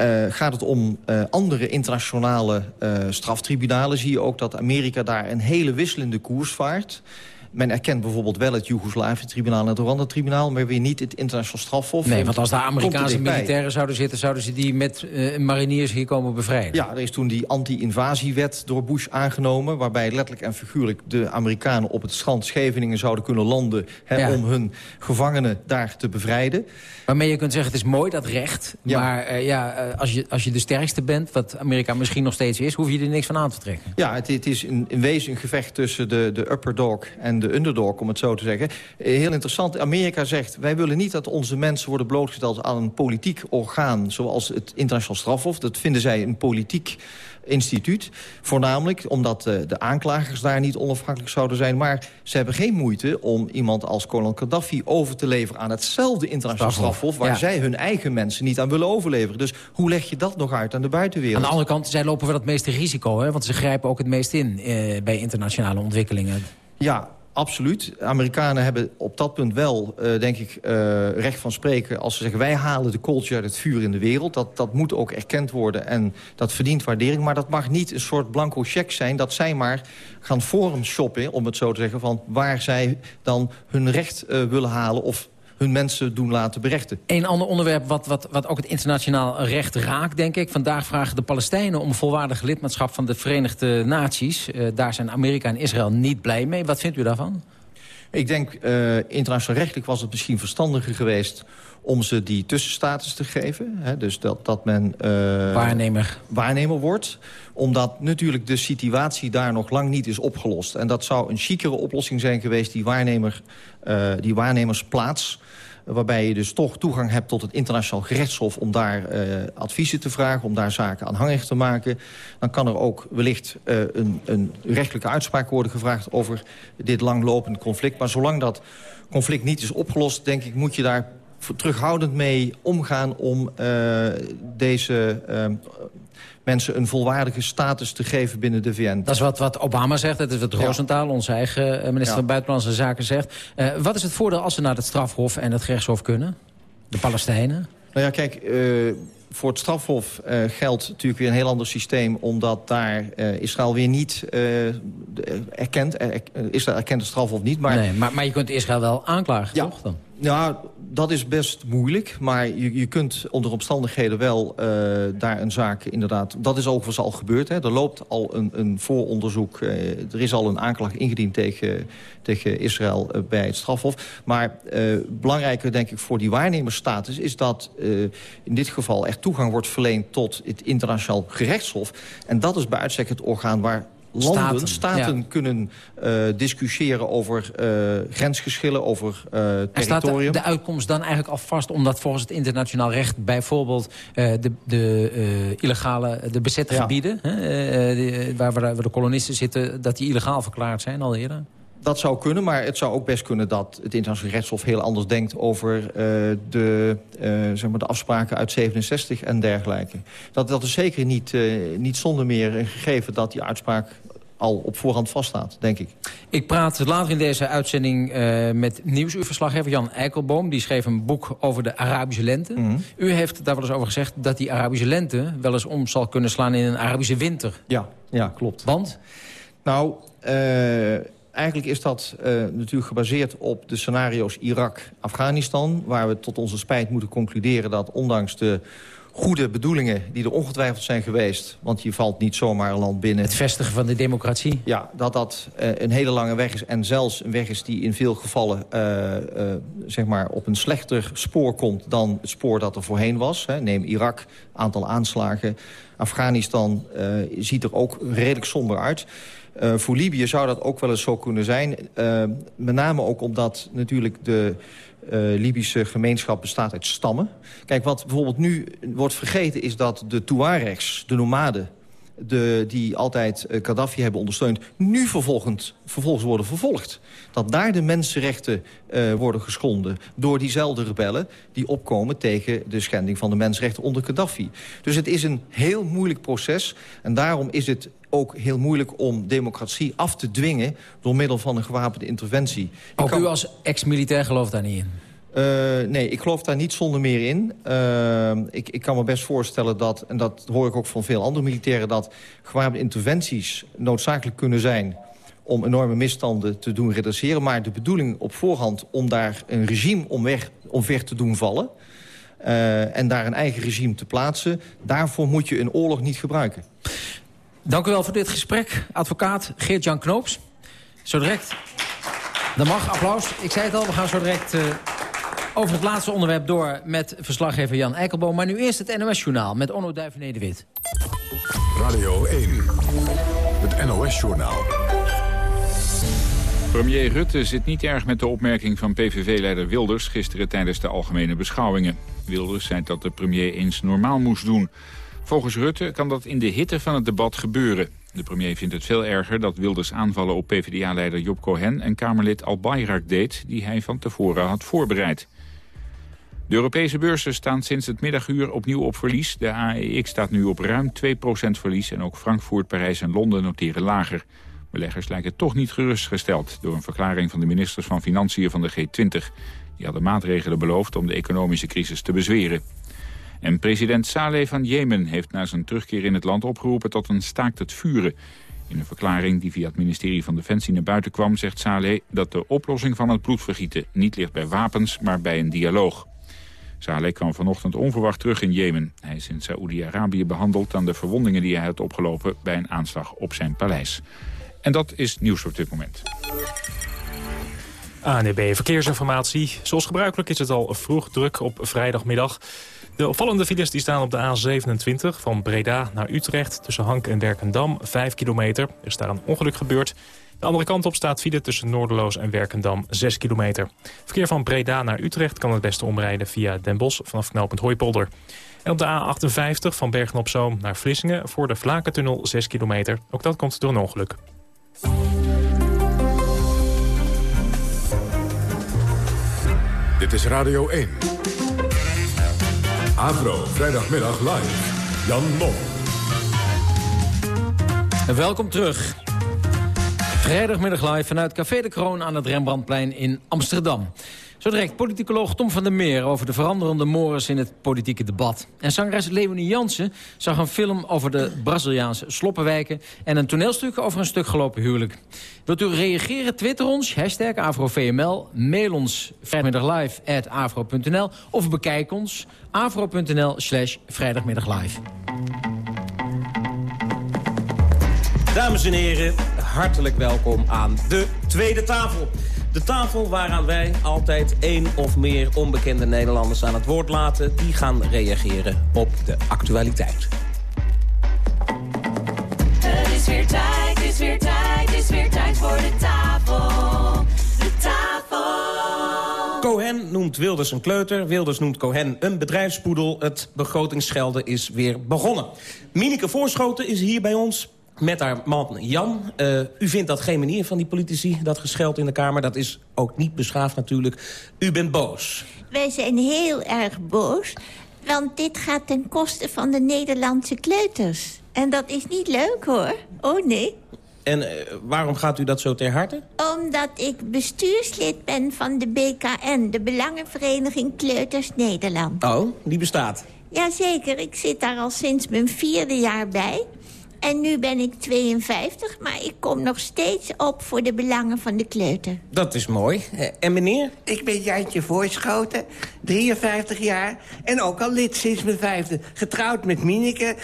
Uh, gaat het om uh, andere internationale uh, straftribunalen... zie je ook dat Amerika daar een hele wisselende koers vaart. Men erkent bijvoorbeeld wel het Joegoslavië-tribunaal en het Rwanda-tribunaal... maar weer niet het internationaal strafhof. Nee, want als daar Amerikaanse militairen zouden zitten... zouden ze die met uh, mariniers hier komen bevrijden. Ja, er is toen die anti-invasiewet door Bush aangenomen... waarbij letterlijk en figuurlijk de Amerikanen op het strand Scheveningen zouden kunnen landen... Hè, ja. om hun gevangenen daar te bevrijden. Waarmee je kunt zeggen, het is mooi, dat recht. Ja. Maar uh, ja, uh, als, je, als je de sterkste bent, wat Amerika misschien nog steeds is... hoef je er niks van aan te trekken. Ja, het, het is in, in wezen een gevecht tussen de, de upper dog en de underdog, om het zo te zeggen. Heel interessant, Amerika zegt... wij willen niet dat onze mensen worden blootgesteld aan een politiek orgaan... zoals het internationaal strafhof. Dat vinden zij een politiek instituut. Voornamelijk omdat uh, de aanklagers daar niet onafhankelijk zouden zijn. Maar ze hebben geen moeite om iemand als kolonel Gaddafi over te leveren... aan hetzelfde internationaal strafhof... waar ja. zij hun eigen mensen niet aan willen overleveren. Dus hoe leg je dat nog uit aan de buitenwereld? Aan de andere kant, zij lopen wel het meeste risico. Hè? Want ze grijpen ook het meest in uh, bij internationale ontwikkelingen. Ja, Absoluut. Amerikanen hebben op dat punt wel, uh, denk ik, uh, recht van spreken... als ze zeggen, wij halen de kooltje uit het vuur in de wereld. Dat, dat moet ook erkend worden en dat verdient waardering. Maar dat mag niet een soort blanco cheque zijn... dat zij maar gaan forum shoppen, om het zo te zeggen... van waar zij dan hun recht uh, willen halen... of hun mensen doen laten berechten. Een ander onderwerp wat, wat, wat ook het internationaal recht raakt, denk ik. Vandaag vragen de Palestijnen om volwaardig lidmaatschap van de Verenigde Naties. Uh, daar zijn Amerika en Israël niet blij mee. Wat vindt u daarvan? Ik denk, uh, internationaal rechtelijk was het misschien verstandiger geweest om ze die tussenstatus te geven. Hè, dus dat, dat men uh, waarnemer. waarnemer wordt. Omdat natuurlijk de situatie daar nog lang niet is opgelost. En dat zou een chicere oplossing zijn geweest, die, waarnemer, uh, die waarnemersplaats waarbij je dus toch toegang hebt tot het internationaal gerechtshof... om daar uh, adviezen te vragen, om daar zaken aanhangig te maken. Dan kan er ook wellicht uh, een, een rechtelijke uitspraak worden gevraagd... over dit langlopende conflict. Maar zolang dat conflict niet is opgelost, denk ik... moet je daar terughoudend mee omgaan om uh, deze mensen een volwaardige status te geven binnen de VN. Dat is wat, wat Obama zegt, dat is wat Rosenthal, ja. onze eigen minister ja. van Buitenlandse Zaken, zegt. Uh, wat is het voordeel als ze naar het strafhof en het gerechtshof kunnen? De Palestijnen? Nou ja, kijk, uh, voor het strafhof uh, geldt natuurlijk weer een heel ander systeem... omdat daar uh, Israël weer niet erkent. Israël erkent het strafhof niet, maar... Nee, maar, maar je kunt Israël wel aanklagen, ja. toch? Dan? Ja, dat is best moeilijk. Maar je, je kunt onder omstandigheden wel uh, daar een zaak inderdaad... Dat is overigens al gebeurd. Hè. Er loopt al een, een vooronderzoek. Uh, er is al een aanklacht ingediend tegen, tegen Israël uh, bij het strafhof. Maar belangrijker denk ik voor die waarnemersstatus... is dat in dit geval er toegang wordt verleend tot het internationaal gerechtshof. En dat is bij uitstek het orgaan waar landen, staten, staten ja. kunnen uh, discussiëren over uh, grensgeschillen, over uh, territorium. Staat de, de, uitkomst dan eigenlijk al vast... omdat volgens het internationaal recht bijvoorbeeld de, de illegale, de bezette ja. gebieden... de, waar, waar de kolonisten zitten, dat die illegaal verklaard zijn al eerder? Dat zou kunnen, maar het zou ook best kunnen dat het internationaal rechtshof heel anders denkt over uh, de, uh, zeg maar de afspraken uit 67 en dergelijke. Dat, dat is zeker niet, uh, niet zonder meer een gegeven dat die uitspraak al op voorhand vaststaat, denk ik. Ik praat later in deze uitzending uh, met nieuwsuurverslaggever Jan Eikelboom. Die schreef een boek over de Arabische lente. Mm -hmm. U heeft daar wel eens over gezegd dat die Arabische lente... wel eens om zal kunnen slaan in een Arabische winter. Ja, ja klopt. Want? Nou... Uh, Eigenlijk is dat uh, natuurlijk gebaseerd op de scenario's Irak-Afghanistan... waar we tot onze spijt moeten concluderen dat ondanks de goede bedoelingen die er ongetwijfeld zijn geweest... want je valt niet zomaar een land binnen. Het vestigen van de democratie. Ja, dat dat uh, een hele lange weg is. En zelfs een weg is die in veel gevallen uh, uh, zeg maar op een slechter spoor komt... dan het spoor dat er voorheen was. Hè. Neem Irak, aantal aanslagen. Afghanistan ziet er ook redelijk somber uit... Uh, voor Libië zou dat ook wel eens zo kunnen zijn. Uh, met name ook omdat natuurlijk de uh, Libische gemeenschap bestaat uit stammen. Kijk, wat bijvoorbeeld nu wordt vergeten is dat de Tuaregs, de nomaden... de, die altijd Gaddafi hebben ondersteund... nu vervolgens, worden vervolgd. Dat daar de mensenrechten worden geschonden door diezelfde rebellen... die opkomen tegen de schending van de mensenrechten onder Gaddafi. Dus het is een heel moeilijk proces. En daarom is het ook heel moeilijk om democratie af te dwingen... door middel van een gewapende interventie. Ook kan... u als ex-militair gelooft daar niet in? Uh, nee, ik geloof daar niet zonder meer in. Uh, ik, ik kan me best voorstellen dat, en dat hoor ik ook van veel andere militairen... dat gewapende interventies noodzakelijk kunnen zijn om enorme misstanden te doen redresseren. Maar de bedoeling op voorhand om daar een regime omweg, omver te doen vallen... Uh, en daar een eigen regime te plaatsen... daarvoor moet je een oorlog niet gebruiken. Dank u wel voor dit gesprek, advocaat Geert-Jan Knoops. Zo direct... Dat mag, applaus. Ik zei het al, we gaan zo direct uh, over het laatste onderwerp door... met verslaggever Jan Eikelboom. Maar nu eerst het NOS-journaal met Onno Duivenede-Wit. Radio 1, het NOS-journaal. Premier Rutte zit niet erg met de opmerking van PVV-leider Wilders... gisteren tijdens de algemene beschouwingen. Wilders zei dat de premier eens normaal moest doen... Volgens Rutte kan dat in de hitte van het debat gebeuren. De premier vindt het veel erger dat Wilders aanvallen op PvdA-leider Job Cohen... en Kamerlid Al Bayrak deed, die hij van tevoren had voorbereid. De Europese beurzen staan sinds het middaguur opnieuw op verlies. De AEX staat nu op ruim 2% verlies en ook Frankfurt, Parijs en Londen noteren lager. Beleggers lijken toch niet gerustgesteld door een verklaring van de ministers van Financiën van de G20. Die hadden maatregelen beloofd om de economische crisis te bezweren. En president Saleh van Jemen heeft na zijn terugkeer in het land opgeroepen tot een staakt het vuren. In een verklaring die via het ministerie van Defensie naar buiten kwam... zegt Saleh dat de oplossing van het bloedvergieten niet ligt bij wapens, maar bij een dialoog. Saleh kwam vanochtend onverwacht terug in Jemen. Hij is in Saoedi-Arabië behandeld aan de verwondingen die hij had opgelopen... bij een aanslag op zijn paleis. En dat is nieuws op dit moment. ANEB Verkeersinformatie. Zoals gebruikelijk is het al vroeg druk op vrijdagmiddag. De opvallende files die staan op de A27 van Breda naar Utrecht... tussen Hank en Werkendam, 5 kilometer. Er is daar een ongeluk gebeurd. De andere kant op staat file tussen Noorderloos en Werkendam, 6 kilometer. Verkeer van Breda naar Utrecht kan het beste omrijden via Den Bosch... vanaf knooppunt Hooipolder. En op de A58 van Bergen-op-Zoom naar Vlissingen... voor de Vlakentunnel 6 kilometer. Ook dat komt door een ongeluk. Dit is Radio 1. Avro, vrijdagmiddag live. Jan Mom. Welkom terug. Vrijdagmiddag live vanuit Café de Kroon aan het Rembrandtplein in Amsterdam. Zo direct politicoloog Tom van der Meer over de veranderende mores in het politieke debat. En zangeres Leonie Jansen zag een film over de Braziliaanse sloppenwijken... en een toneelstuk over een stuk gelopen huwelijk. Wilt u reageren? Twitter ons, hashtag AfroVML, mail ons vrijdagmiddaglive.afro.nl of bekijk ons afro.nl slash vrijdagmiddaglive. Dames en heren, hartelijk welkom aan de Tweede Tafel. De tafel waaraan wij altijd één of meer onbekende Nederlanders aan het woord laten... die gaan reageren op de actualiteit. Het is weer tijd, het is weer tijd, het is weer tijd voor de tafel. De tafel. Cohen noemt Wilders een kleuter, Wilders noemt Cohen een bedrijfspoedel. Het begrotingsschelden is weer begonnen. Mineke Voorschoten is hier bij ons met haar man Jan. Uh, u vindt dat geen manier van die politici, dat gescheld in de Kamer. Dat is ook niet beschaafd natuurlijk. U bent boos. Wij zijn heel erg boos, want dit gaat ten koste van de Nederlandse kleuters. En dat is niet leuk, hoor. Oh, nee. En uh, waarom gaat u dat zo ter harte? Omdat ik bestuurslid ben van de BKN, de Belangenvereniging Kleuters Nederland. Oh, die bestaat? Jazeker, ik zit daar al sinds mijn vierde jaar bij. En nu ben ik 52, maar ik kom nog steeds op voor de belangen van de kleuter. Dat is mooi. En meneer? Ik ben Jantje Voorschoten, 53 jaar en ook al lid sinds mijn vijfde. Getrouwd met Mineke.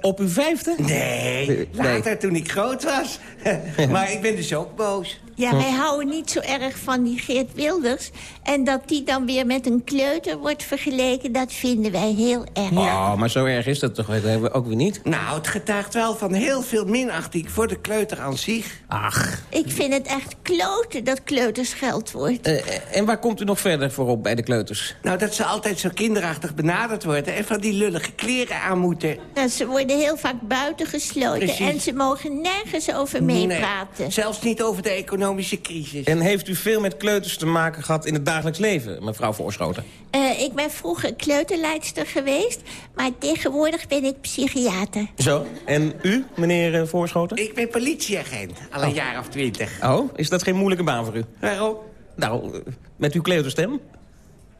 Op uw vijfde? Nee, later toen ik groot was. *laughs* maar ik ben dus ook boos. Ja, wij houden niet zo erg van die Geert Wilders. En dat die dan weer met een kleuter wordt vergeleken... dat vinden wij heel erg. Oh, maar zo erg is dat toch ook weer niet? Nou, het getuigt wel van heel veel minachting voor de kleuter aan zich. Ach. Ik vind het echt kloten dat kleuters geld wordt. Uh, en waar komt u nog verder voor op bij de kleuters? Nou, dat ze altijd zo kinderachtig benaderd worden... en van die lullige kleren aan moeten. Nou, ze worden heel vaak buitengesloten Precies. en ze mogen nergens over meepraten. Nee, zelfs niet over de economische crisis. En heeft u veel met kleuters te maken gehad in het dagelijks leven, mevrouw Voorschoten? Eh, ik ben vroeger kleuterleidster geweest, maar tegenwoordig ben ik psychiater. Zo. En u, meneer eh, Voorschoten? Ik ben politieagent, al een Oh. jaar of twintig. Oh, is dat geen moeilijke baan voor u? Waarom? Nou, eh, met uw kleuterstem?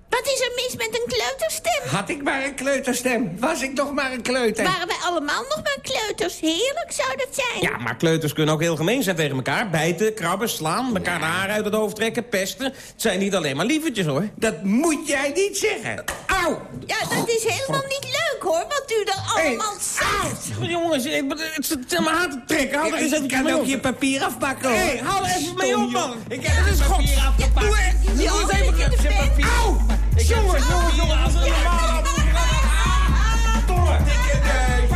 Wat is er mis met een kleuterstem? Had ik maar een kleuterstem. Was ik nog maar een kleuter. Waren wij allemaal nog maar kleuters? Heerlijk zou dat zijn. Ja, maar kleuters kunnen ook heel gemeen zijn tegen elkaar. Bijten, krabben, slaan, elkaar de haren uit het hoofd trekken, pesten. Het zijn niet alleen maar lievertjes, hoor. Dat moet jij niet zeggen. Auw! Ja, dat is helemaal niet leuk hoor, wat u er allemaal zegt. Jongens, ik, het zit mijn haar te trekken. Hou er eens even Ik kan ook je papier afpakken, Hé, hoor. hey, hou er even mee op, man. Ik heb het papier afgepakt. Doe het. Doe ik even. Auw! Jongens, jongens, jongens. Als een normaal... Domme. Dikke neus.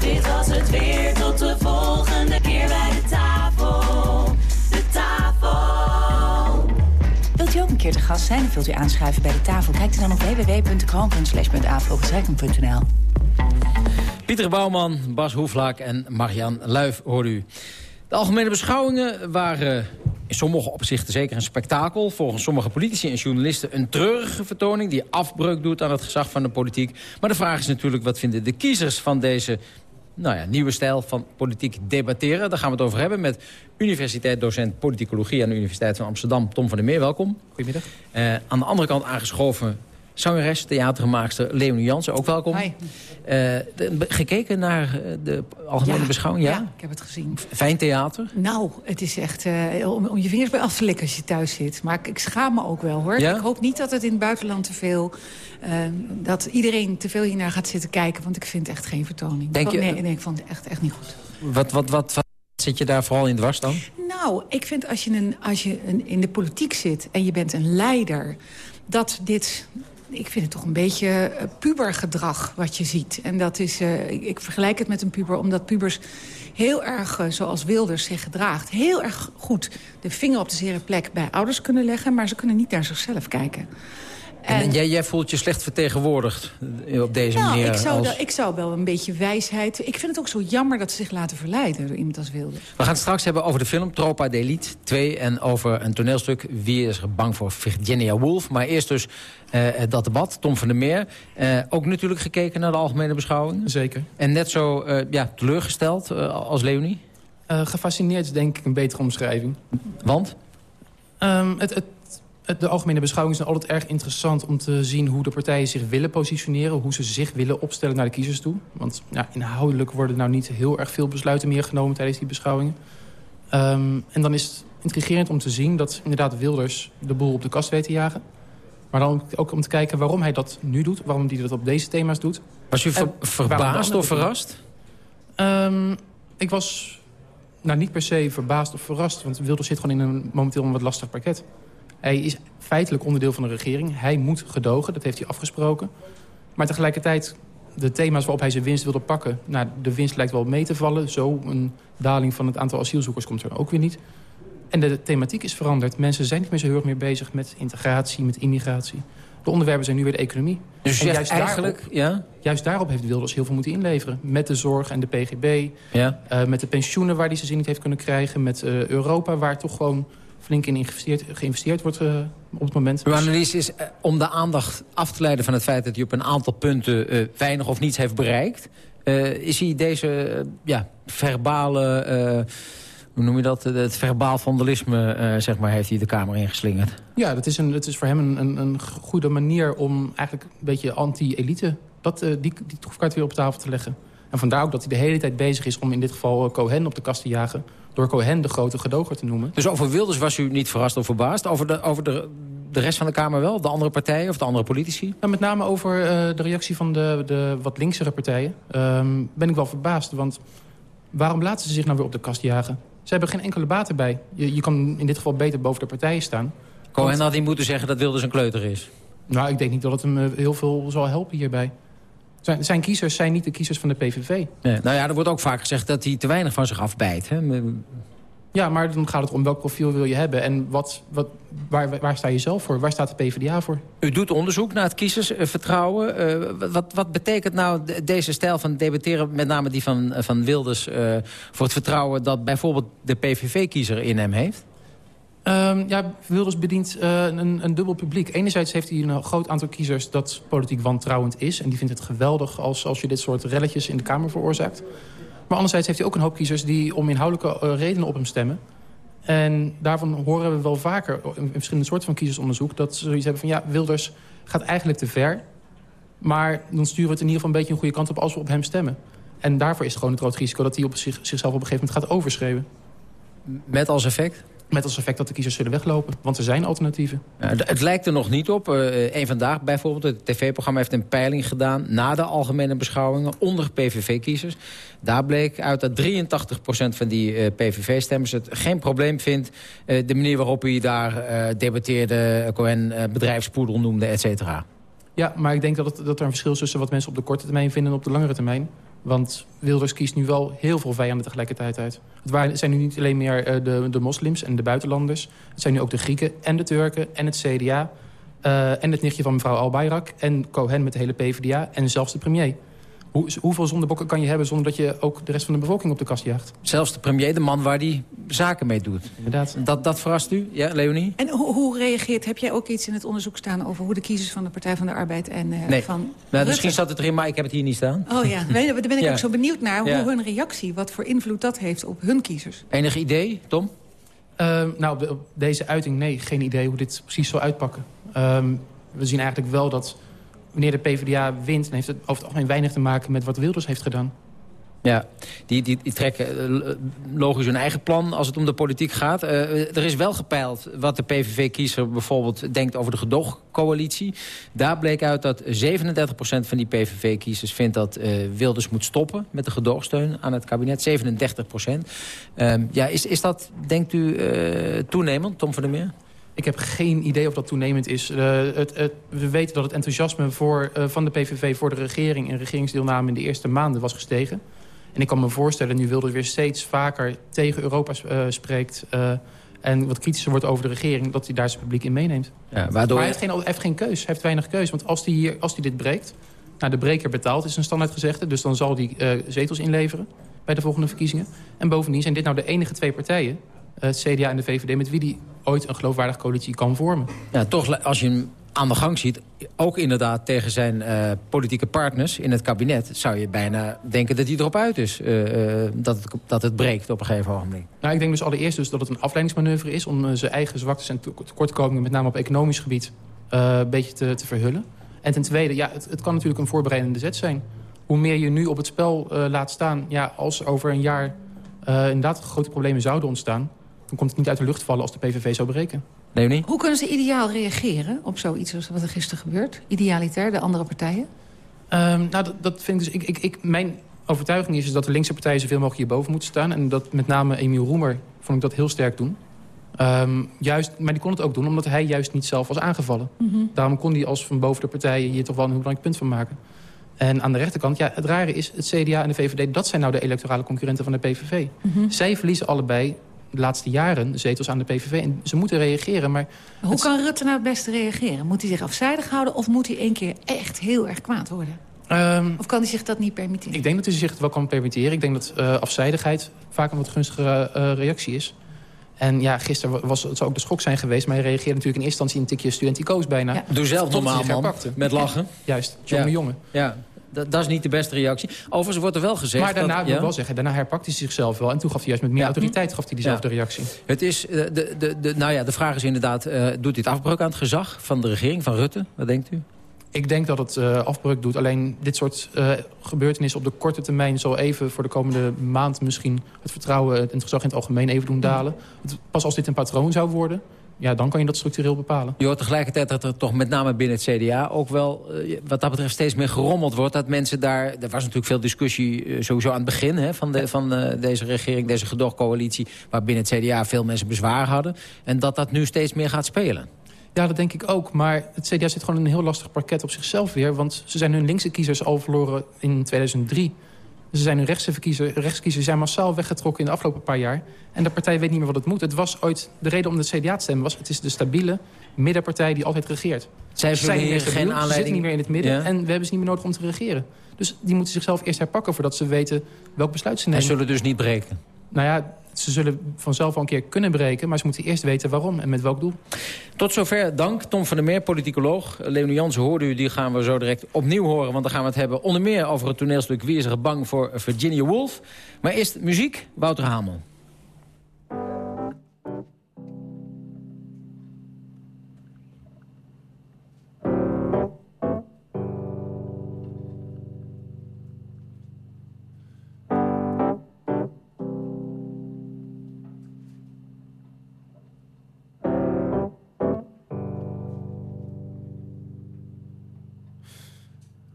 Dit was het weer, tot de volgende keer bij de tafel. De tafel. Wilt u ook een keer te gast zijn of wilt u aanschuiven bij de tafel? Kijk dan op www.kroon.slash.afro.nl. Pieter Bouwman, Bas Hoeflaak en Marian Luif hoorde u. De algemene beschouwingen waren in sommige opzichten zeker een spektakel. Volgens sommige politici en journalisten een treurige vertoning... die afbreuk doet aan het gezag van de politiek. Maar de vraag is natuurlijk, wat vinden de kiezers van deze nou ja, nieuwe stijl van politiek debatteren? Daar gaan we het over hebben met universiteitsdocent politicologie... aan de Universiteit van Amsterdam, Tom van der Meer. Welkom. Goedemiddag. Eh, aan de andere kant aangeschoven zangeres, theatermaakster Leonie Jansen. Ook welkom. Hi. Eh, de- gekeken naar eh, de algemene Ja, beschouwing? Ja? ja, ik heb het gezien. Fijn theater? Nou, het is echt eh, om, om je vingers bij af te likken als je thuis zit. Maar ik, ik schaam me ook wel, hoor. Ja? Ik hoop niet dat het in het buitenland te veel... eh, dat iedereen te veel hiernaar gaat zitten kijken. Want ik vind het echt geen vertoning. Denk je- nee, nee, ik vond het echt, echt niet goed. Wat, wat, wat, wat zit je daar vooral in dwars dan? Nou, ik vind als je, een, als je een, in de politiek zit en je bent een leider... dat dit... Ik vind het toch een beetje eh, pubergedrag wat je ziet. En dat is, ik, ik vergelijk het met een puber, omdat pubers heel erg, eh, zoals Wilders zich gedraagt... heel erg goed de vinger op de zere plek bij ouders kunnen leggen... maar ze kunnen niet naar zichzelf kijken. En, en jij, jij voelt je slecht vertegenwoordigd eh, op deze Nou, manier? ik zou, als- wel, ik zou wel een beetje wijsheid... Ik vind het ook zo jammer dat ze zich laten verleiden door iemand als Wilders. We gaan het straks hebben over de film Tropa d'Elite 2... en over een toneelstuk Wie is er bang voor Virginia Woolf. Maar eerst dus eh, dat debat, Tom van der Meer. Eh, ook natuurlijk gekeken naar de algemene beschouwingen. Zeker. En net zo eh, ja, teleurgesteld eh, als Leonie. Eh, gefascineerd is denk ik een betere omschrijving. Want? Ehm, het, het- de algemene beschouwingen zijn altijd erg interessant om te zien hoe de partijen zich willen positioneren. Hoe ze zich willen opstellen naar de kiezers toe. Want ja, inhoudelijk worden nou niet heel erg veel besluiten meer genomen tijdens die beschouwingen. Ehm, en dan is het intrigerend om te zien dat inderdaad Wilders de boel op de kast weet te jagen. Maar dan ook om te kijken waarom hij dat nu doet. Waarom hij dat op deze thema's doet. Was u ver- verbaasd of verrast? Ehm, ik was nou, niet per se verbaasd of verrast. Want Wilders zit gewoon in een momenteel een wat lastig pakket. Hij is feitelijk onderdeel van de regering. Hij moet gedogen, dat heeft hij afgesproken. Maar tegelijkertijd, de thema's waarop hij zijn winst wilde pakken... Nou, de winst lijkt wel mee te vallen. Zo een daling van het aantal asielzoekers komt er ook weer niet. En de thematiek is veranderd. Mensen zijn niet meer zo heel erg meer bezig met integratie, met immigratie. De onderwerpen zijn nu weer de economie. Dus En zegt eigenlijk, daarop, ja? juist daarop heeft Wilders heel veel moeten inleveren. Met de zorg en de PGB. Ja. eh, met de pensioenen waar hij zijn zin niet heeft kunnen krijgen. Met eh, Europa waar toch gewoon flink in geïnvesteerd, geïnvesteerd wordt eh, op het moment. Uw analyse is eh, om de aandacht af te leiden van het feit... dat hij op een aantal punten eh, weinig of niets heeft bereikt. Is hij deze ja, verbale... hoe noem je dat? Het verbaal vandalisme, zeg maar, heeft hij de Kamer ingeslingerd. Ja, dat is, een, het is voor hem een, een, een goede manier om eigenlijk een beetje anti-elite... Dat, die, die troefkaart weer op tafel te leggen. En vandaar ook dat hij de hele tijd bezig is om in dit geval eh, Cohen op de kast te jagen... door Cohen de grote gedoger te noemen. Dus over Wilders was u niet verrast of verbaasd? Over de, over de, de rest van de Kamer wel? De andere partijen of de andere politici? Nou, met name over eh, de reactie van de, de wat linksere partijen ehm, ben ik wel verbaasd. Want waarom laten ze zich nou weer op de kast jagen? Ze hebben geen enkele baat erbij. Je, je kan in dit geval beter boven de partijen staan. Cohen Want- had hij moeten zeggen dat Wilders een kleuter is. Nou, ik denk niet dat het hem eh, heel veel zal helpen hierbij. Zijn, zijn kiezers zijn niet de kiezers van de PVV. Nee. Nou ja, er wordt ook vaak gezegd dat hij te weinig van zich afbijt. Hè? Ja, maar dan gaat het om welk profiel wil je hebben... en wat, wat, waar, waar sta je zelf voor? Waar staat de PvdA voor? U doet onderzoek naar het kiezersvertrouwen. Uh, wat, wat betekent nou deze stijl van debatteren... met name die van, van Wilders... Uh, voor het vertrouwen dat bijvoorbeeld de PVV-kiezer in hem heeft? Um, ja, Wilders bedient uh, een, een, dubbel publiek. Enerzijds heeft hij een groot aantal kiezers dat politiek wantrouwend is. En die vindt het geweldig als, als je dit soort relletjes in de Kamer veroorzaakt. Maar anderzijds heeft hij ook een hoop kiezers die om inhoudelijke uh, redenen op hem stemmen. En daarvan horen we wel vaker in verschillende soorten van kiezersonderzoek... dat ze zoiets hebben van ja, Wilders gaat eigenlijk te ver. Maar dan sturen we het in ieder geval een beetje een goede kant op als we op hem stemmen. En daarvoor is het gewoon het groot risico dat hij op zich, zichzelf op een gegeven moment gaat overschreeuwen. Met als effect? Met als effect dat de kiezers zullen weglopen. Want er zijn alternatieven. Ja, het lijkt er nog niet op. Uh, Eén Vandaag bijvoorbeeld, het tv-programma heeft een peiling gedaan... na de algemene beschouwingen onder PVV-kiezers. Daar bleek uit dat 83% van die uh, PVV-stemmers het geen probleem vindt... Uh, de manier waarop hij daar debatteerde, Cohen bedrijfspoedel noemde, et cetera. Ja, maar ik denk dat, het, dat er een verschil is tussen wat mensen op de korte termijn vinden... en op de langere termijn. Want Wilders kiest nu wel heel veel vijanden tegelijkertijd uit. Het, zijn nu niet alleen meer uh, de, de moslims en de buitenlanders. Het zijn nu ook de Grieken en de Turken en het CDA... Uh, en het nichtje van mevrouw Al-Bayrak en Cohen met de hele PvdA... en zelfs de premier. Hoe, hoeveel zondebokken kan je hebben zonder dat je ook de rest van de bevolking op de kast jaagt? Zelfs de premier, de man waar die zaken mee doet. Inderdaad. Dat, dat verrast u, ja, Leonie? En hoe, hoe reageert, heb jij ook iets in het onderzoek staan... over hoe de kiezers van de Partij van de Arbeid en uh, nee. van nou, Misschien staat het erin, maar ik heb het hier niet staan. Oh ja, nee, daar ben ik *laughs* ja. ook zo benieuwd naar. Hoe ja. hun reactie, wat voor invloed dat heeft op hun kiezers. Enig idee, Tom? Uh, nou, op, op, deze uiting, nee, geen idee hoe dit precies zal uitpakken. Um, we zien eigenlijk wel dat wanneer de PvdA wint... dan heeft het over het algemeen weinig te maken met wat Wilders heeft gedaan. Ja, die, die, die trekken uh, logisch hun eigen plan als het om de politiek gaat. Uh, er is wel gepeild wat de PVV-kiezer bijvoorbeeld denkt over de gedoogcoalitie. Daar bleek uit dat 37% van die PVV-kiezers vindt dat uh, Wilders moet stoppen... met de gedoogsteun aan het kabinet, 37%. ja, is, is dat, denkt u, toenemend, Tom van der Meer? Ik heb geen idee of dat toenemend is. Uh, het, het, we weten dat het enthousiasme voor, uh, van de PVV voor de regering... en regeringsdeelname in de eerste maanden was gestegen. En ik kan me voorstellen, nu Wilders weer steeds vaker tegen Europa uh, spreekt... en wat kritischer wordt over de regering... dat hij daar zijn publiek in meeneemt. Ja, waardoor... Maar hij heeft, geen, heeft geen keus, hij heeft weinig keus. Want als hij, hier, als hij dit breekt... Nou, de breker betaalt, is een standaard gezegde. Dus dan zal hij zetels inleveren bij de volgende verkiezingen. En bovendien zijn dit nou de enige twee partijen het CDA en de VVD... met wie die ooit een geloofwaardige coalitie kan vormen. Ja, toch, als je hem aan de gang ziet... ook inderdaad tegen zijn uh, politieke partners in het kabinet... zou je bijna denken dat hij erop uit is. Uh, uh, dat, het, dat het breekt op een gegeven moment. Nou, ik denk dus allereerst dus dat het een afleidingsmanoeuvre is... om zijn eigen zwaktes en tekortkomingen... met name op economisch gebied een beetje te, te, verhullen. En ten tweede, ja, het, het, kan natuurlijk een voorbereidende zet zijn. Hoe meer je nu op het spel laat staan... Ja, als over een jaar inderdaad grote problemen zouden ontstaan dan komt het niet uit de lucht vallen als de PVV zou berekenen. Leonie? Hoe kunnen ze ideaal reageren op zoiets als wat er gisteren gebeurt? Idealitair, de andere partijen? Um, nou, dat, dat vind ik dus... Ik, ik, ik, mijn overtuiging is, is dat de linkse partijen zoveel mogelijk hierboven moeten staan. En dat met name Emiel Roemer vond ik dat heel sterk doen. Um, juist, maar die kon het ook doen omdat hij juist niet zelf was aangevallen. Mm -hmm. Daarom kon hij als van boven de partijen hier toch wel een heel belangrijk punt van maken. En aan de rechterkant, ja, het rare is, het CDA en de VVD... dat zijn nou de electorale concurrenten van de PVV. Mm -hmm. Zij verliezen allebei de laatste jaren zetels aan de PVV. En ze moeten reageren, maar... Hoe het... kan Rutte nou het beste reageren? Moet hij zich afzijdig houden of moet hij één keer echt heel erg kwaad worden? Um, of kan hij zich dat niet permitteren? Ik denk dat hij zich het wel kan permitteren. Ik denk dat uh, afzijdigheid vaak een wat gunstige uh, reactie is. En ja, gisteren was, het zou ook de schok zijn geweest... maar hij reageerde natuurlijk in eerste instantie een tikje studenticoos bijna. Ja. Doe zelf normaal, man. Met lachen. Ja, juist, jonge ja. jongen. Ja. Dat, dat, is niet de beste reactie. Overigens wordt er wel gezegd... Maar daarna, dat, wil ja? wel zeggen, daarna herpakte hij zichzelf wel. En toen gaf hij juist met meer ja. autoriteit gaf hij diezelfde ja. reactie. Het is, de, de, de, nou ja, de vraag is inderdaad... Uh, doet dit afbreuk aan het gezag van de regering, van Rutte? Wat denkt u? Ik denk dat het uh, afbreuk doet. Alleen dit soort uh, gebeurtenissen op de korte termijn... zal even voor de komende maand misschien het vertrouwen... en het gezag in het algemeen even doen dalen. Pas als dit een patroon zou worden ja, dan kan je dat structureel bepalen. Je hoort tegelijkertijd dat er toch met name binnen het CDA... ook wel, uh, wat dat betreft, steeds meer gerommeld wordt. Dat mensen daar... Er was natuurlijk veel discussie uh, sowieso aan het begin... Hè, van, de, van uh, deze regering, deze gedoogcoalitie... waar binnen het CDA veel mensen bezwaar hadden. En dat dat nu steeds meer gaat spelen. Ja, dat denk ik ook. Maar het CDA zit gewoon in een heel lastig parket op zichzelf weer. Want ze zijn hun linkse kiezers al verloren in 2003... Ze zijn hun rechtse verkiezer, rechtskiezers zijn massaal weggetrokken in de afgelopen paar jaar. En de partij weet niet meer wat het moet. Het was ooit, de reden om de CDA te stemmen was... het is de stabiele middenpartij die altijd regeert. Zij Ze zijn geen stabiel, Ze aanleiding- zitten niet meer in het midden. Ja. En we hebben ze niet meer nodig om te regeren. Dus die moeten zichzelf eerst herpakken... voordat ze weten welk besluit ze En nemen. zullen dus niet breken. Nou ja, ze zullen vanzelf al een keer kunnen breken... maar ze moeten eerst weten waarom en met welk doel. Tot zover, dank. Tom van der Meer, politicoloog. Leonie Jansen hoorde u, die gaan we zo direct opnieuw horen. Want dan gaan we het hebben onder meer over het toneelstuk... Wie is er bang voor Virginia Woolf. Maar eerst muziek, Wouter Hamel.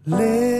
Little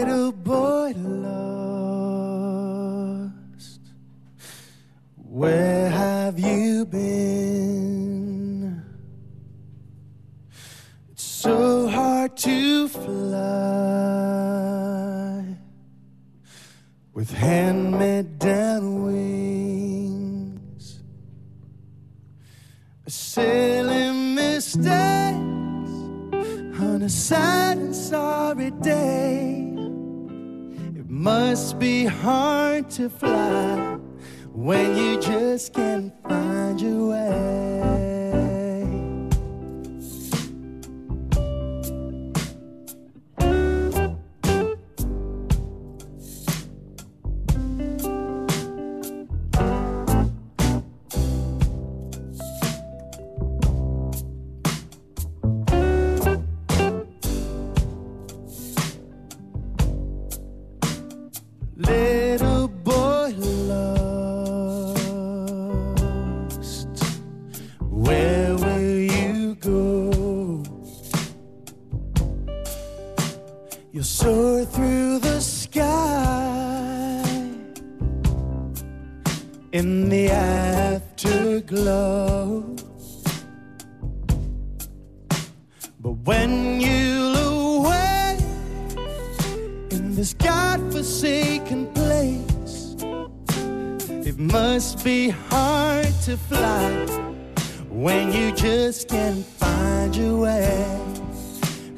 find your way.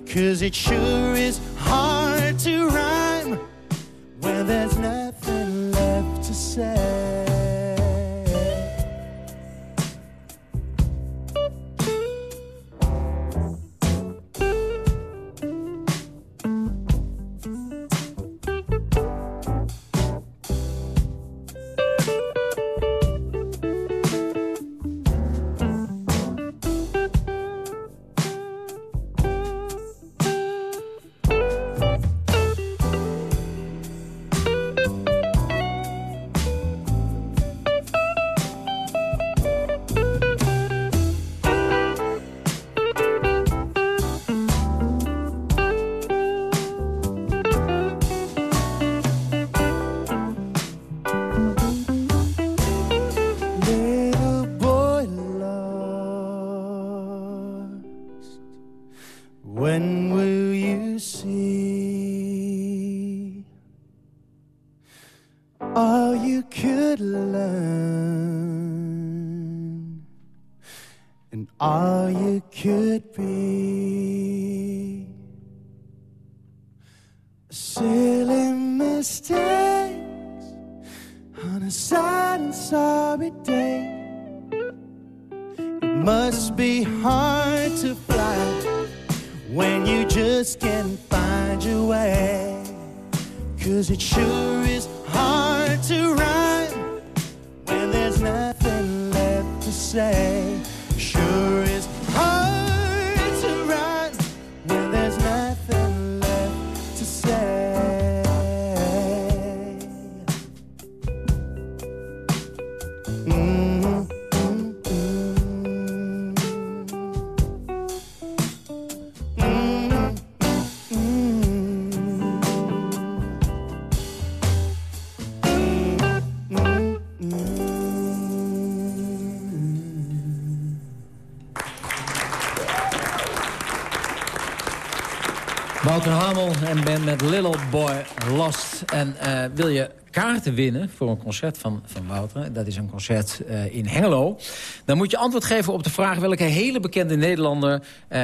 Cause it sure is hard to rhyme when there's nothing left to say. it be? En Ben met Little Boy Lost. En eh, wil je kaarten winnen voor een concert van, van Wouter... dat is een concert eh, in Hengelo... dan moet je antwoord geven op de vraag... welke hele bekende Nederlander eh,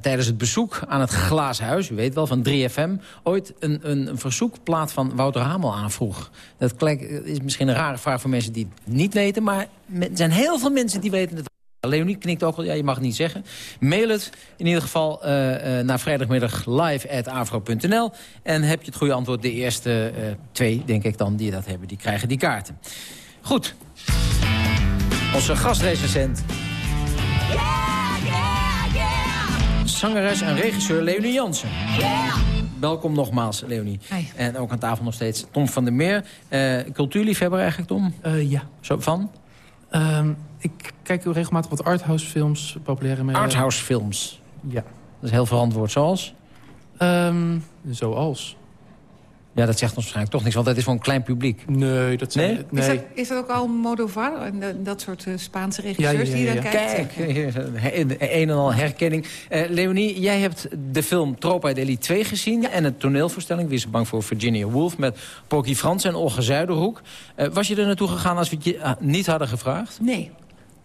tijdens het bezoek aan het Glazen Huis... u weet wel, van 3FM... ooit een, een, een verzoekplaat van Wouter Hamel aanvroeg. Dat is misschien een rare vraag voor mensen die het niet weten... maar er zijn heel veel mensen die weten het Leonie knikt ook al, ja, je mag het niet zeggen. Mail het in ieder geval uh, uh, naar vrijdagmiddag live.avro.nl. En heb je het goede antwoord, de eerste uh, twee, denk ik dan, die dat hebben, die krijgen die kaarten. Goed. Onze gastrecensent. Zangeres en regisseur Leonie Jansen. Welkom nogmaals, Leonie. Hi. En ook aan tafel nog steeds Tom van der Meer. cultuurliefhebber eigenlijk, Tom? ja. Zo, van? Um, ik kijk regelmatig wat arthouse films, populaire media. Arthouse films? Ja. Dat is heel verantwoord. Zoals? Um, zoals? Ja, dat zegt ons waarschijnlijk toch niks, want dat is voor een klein publiek. Nee, dat zijn... Nee? nee. Is, dat, is dat ook al Modovar en dat soort uh, Spaanse regisseurs ja, ja, ja, die dan kijken? Kijk, een en al herkenning. Uh, Leonie, jij hebt de film Tropa Deli 2 gezien... en een toneelvoorstelling, Wie is bang voor Virginia Woolf... met Poki Frans en Olga Zuiderhoek. Uh, was je er naartoe gegaan als we het je niet hadden gevraagd? Nee.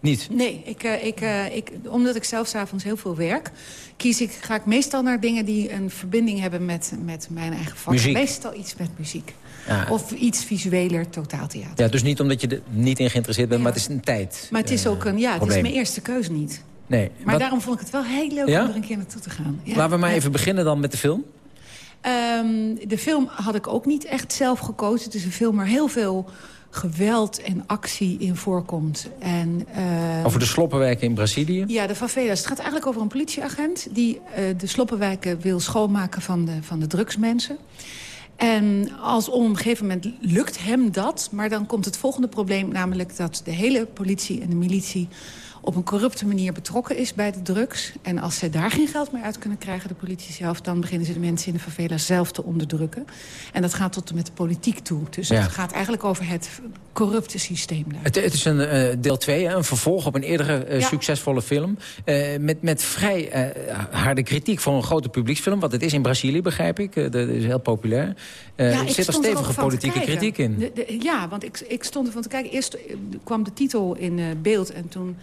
Niet? Nee, ik, uh, ik, uh, ik, omdat ik zelf s'avonds heel veel werk... Kies ik, ga ik meestal naar dingen die een verbinding hebben met, met mijn eigen vak. Muziek. Meestal iets met muziek. Ja. Of iets visueler, totaaltheater. Ja, dus niet omdat je er niet in geïnteresseerd bent, ja. maar het is een tijd. Maar het is ook een, ja, het probleem. is mijn eerste keus niet. Nee. Maar daarom vond ik het wel heel leuk ja? om er een keer naartoe te gaan. Ja. Laten we maar even beginnen dan met de film. Um, de film had ik ook niet echt zelf gekozen. Het is een film waar heel veel geweld en actie in voorkomt. En, uh, over de sloppenwijken in Brazilië? Ja, de favelas. Het gaat eigenlijk over een politieagent... die uh, de sloppenwijken wil schoonmaken van de, van de drugsmensen. En als op een gegeven moment lukt hem dat... maar dan komt het volgende probleem, namelijk dat de hele politie en de militie op een corrupte manier betrokken is bij de drugs. En als ze daar geen geld meer uit kunnen krijgen, de politie zelf... dan beginnen ze de mensen in de favela zelf te onderdrukken. En dat gaat tot en met de politiek toe. Dus Ja. het gaat eigenlijk over het corrupte systeem daar. Het, het is een eh, deel 2, een vervolg op een eerdere eh, Ja. succesvolle film. eh, met, met vrij harde kritiek voor een grote publieksfilm. Want het is in Brazilië, begrijp ik. Dat is heel populair. Ja, er zit er stevige politieke kritiek in. De- de- ja, want ik, ik stond ervan te kijken. Eerst kwam de titel in beeld en toen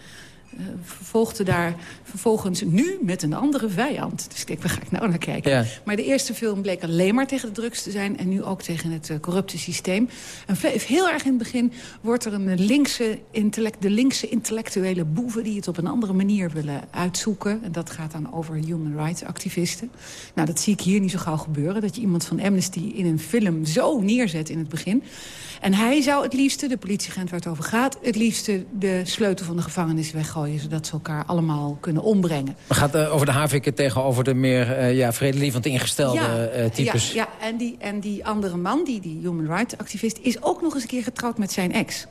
eh, volgde daar vervolgens nu met een andere vijand. Dus denk, waar ga ik nou naar kijken? Ja. Maar de eerste film bleek alleen maar tegen de drugs te zijn... en nu ook tegen het eh, corrupte systeem. En heel erg in het begin wordt er een linkse intellect, de linkse intellectuele boeven... die het op een andere manier willen uitzoeken. En dat gaat dan over human rights activisten. Nou, dat zie ik hier niet zo gauw gebeuren. Dat je iemand van Amnesty in een film zo neerzet in het begin. En hij zou het liefste, de politieagent waar het over gaat... het liefste de sleutel van de gevangenis weggooien... zodat ze elkaar allemaal kunnen ombrengen. Het gaat eh, over de haviken tegenover de meer eh, ja, vredelievend ingestelde eh, types. Ja, ja en, die, en die andere man, die, die human rights activist... is ook nog eens een keer getrouwd met zijn ex.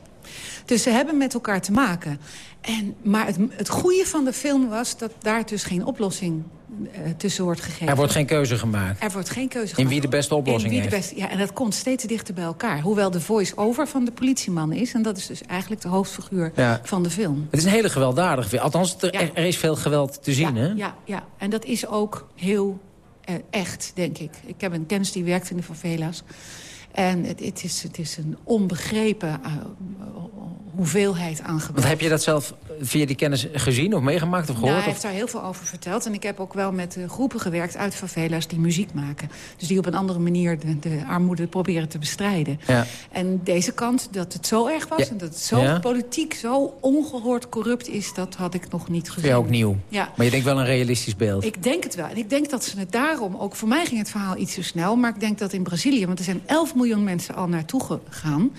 Dus ze hebben met elkaar te maken. En, maar het, het goede van de film was dat daar dus geen oplossing eh, tussen wordt gegeven. Er wordt geen keuze gemaakt. Er wordt geen keuze In gemaakt. wie de beste oplossing In wie de heeft. beste, ja, en dat komt steeds dichter bij elkaar. Hoewel de voice-over van de politieman is. En dat is dus eigenlijk de hoofdfiguur Ja. van de film. Het is een hele gewelddadige film. Althans, er, is veel geweld te zien, hè? Ja, ja, en dat is ook heel eh, echt, denk ik. Ik heb een kennis die werkt in de favela's. En het, het, is, het is een onbegrepen eh, hoeveelheid aan geweld. Want heb je dat zelf via die kennis gezien of meegemaakt of Nou, gehoord? hij of- heeft daar heel veel over verteld. En ik heb ook wel met eh, groepen gewerkt uit favela's die muziek maken. Dus die op een andere manier de, de armoede proberen te bestrijden. Ja. En deze kant, dat het zo erg was... Ja. en dat het zo Ja. politiek zo ongehoord corrupt is... dat had ik nog niet gezien. Ja, ook nieuw. Ja. Maar je denkt wel een realistisch beeld. Ik denk het wel. En ik denk dat ze het daarom... ook voor mij ging het verhaal iets te snel... maar ik denk dat in Brazilië... want er zijn 11 miljoen mensen al naartoe gegaan...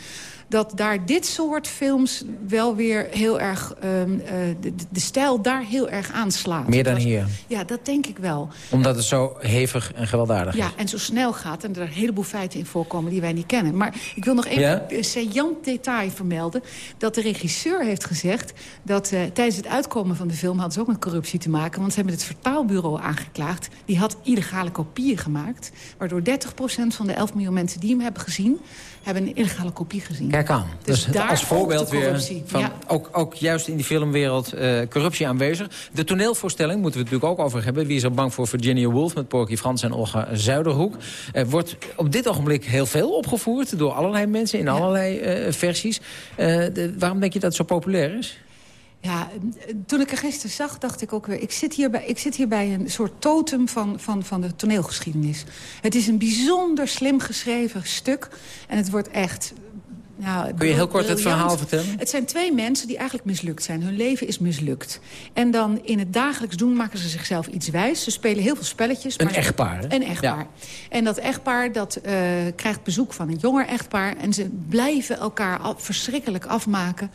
dat daar dit soort films wel weer heel erg... ehm, eh, de, de- stijl daar heel erg aanslaat. Meer dan Dat- hier. Ja, dat denk ik wel. Omdat het zo hevig en gewelddadig Ja, is. en zo snel gaat en er een heleboel feiten in voorkomen die wij niet kennen. Maar ik wil nog even Ja? een saillant detail vermelden. Dat de regisseur heeft gezegd dat eh, tijdens het uitkomen van de film... hadden ze ook met corruptie te maken. Want ze hebben het vertaalbureau aangeklaagd. Die had illegale kopieën gemaakt. Waardoor 30% van de 11 miljoen mensen die hem hebben gezien... hebben een illegale kopie gezien. Kijk aan. Dus Dus, daar als voorbeeld weer van ja. ook, ook juist in die filmwereld eh, corruptie aanwezig. De toneelvoorstelling moeten we het natuurlijk ook over hebben. Wie is er bang voor Virginia Woolf met Porky Frans en Olga Zuiderhoek. Er wordt op dit ogenblik heel veel opgevoerd door allerlei mensen in allerlei eh, versies. Eh, de- waarom denk je dat het zo populair is? Ja, toen ik er gisteren zag, dacht ik ook weer... ik zit hier bij, ik zit hier bij een soort totem van, van, van de toneelgeschiedenis. Het is een bijzonder slim geschreven stuk. En het wordt echt... Nou, Kun je heel kort het verhaal vertellen? Het zijn twee mensen die eigenlijk mislukt zijn. Hun leven is mislukt. En dan in het dagelijks doen maken ze zichzelf iets wijs. Ze spelen heel veel spelletjes. Een maar- echtpaar, hè? Een echtpaar. En dat echtpaar dat, eh, krijgt bezoek van een jonger echtpaar. En ze blijven elkaar af- verschrikkelijk afmaken.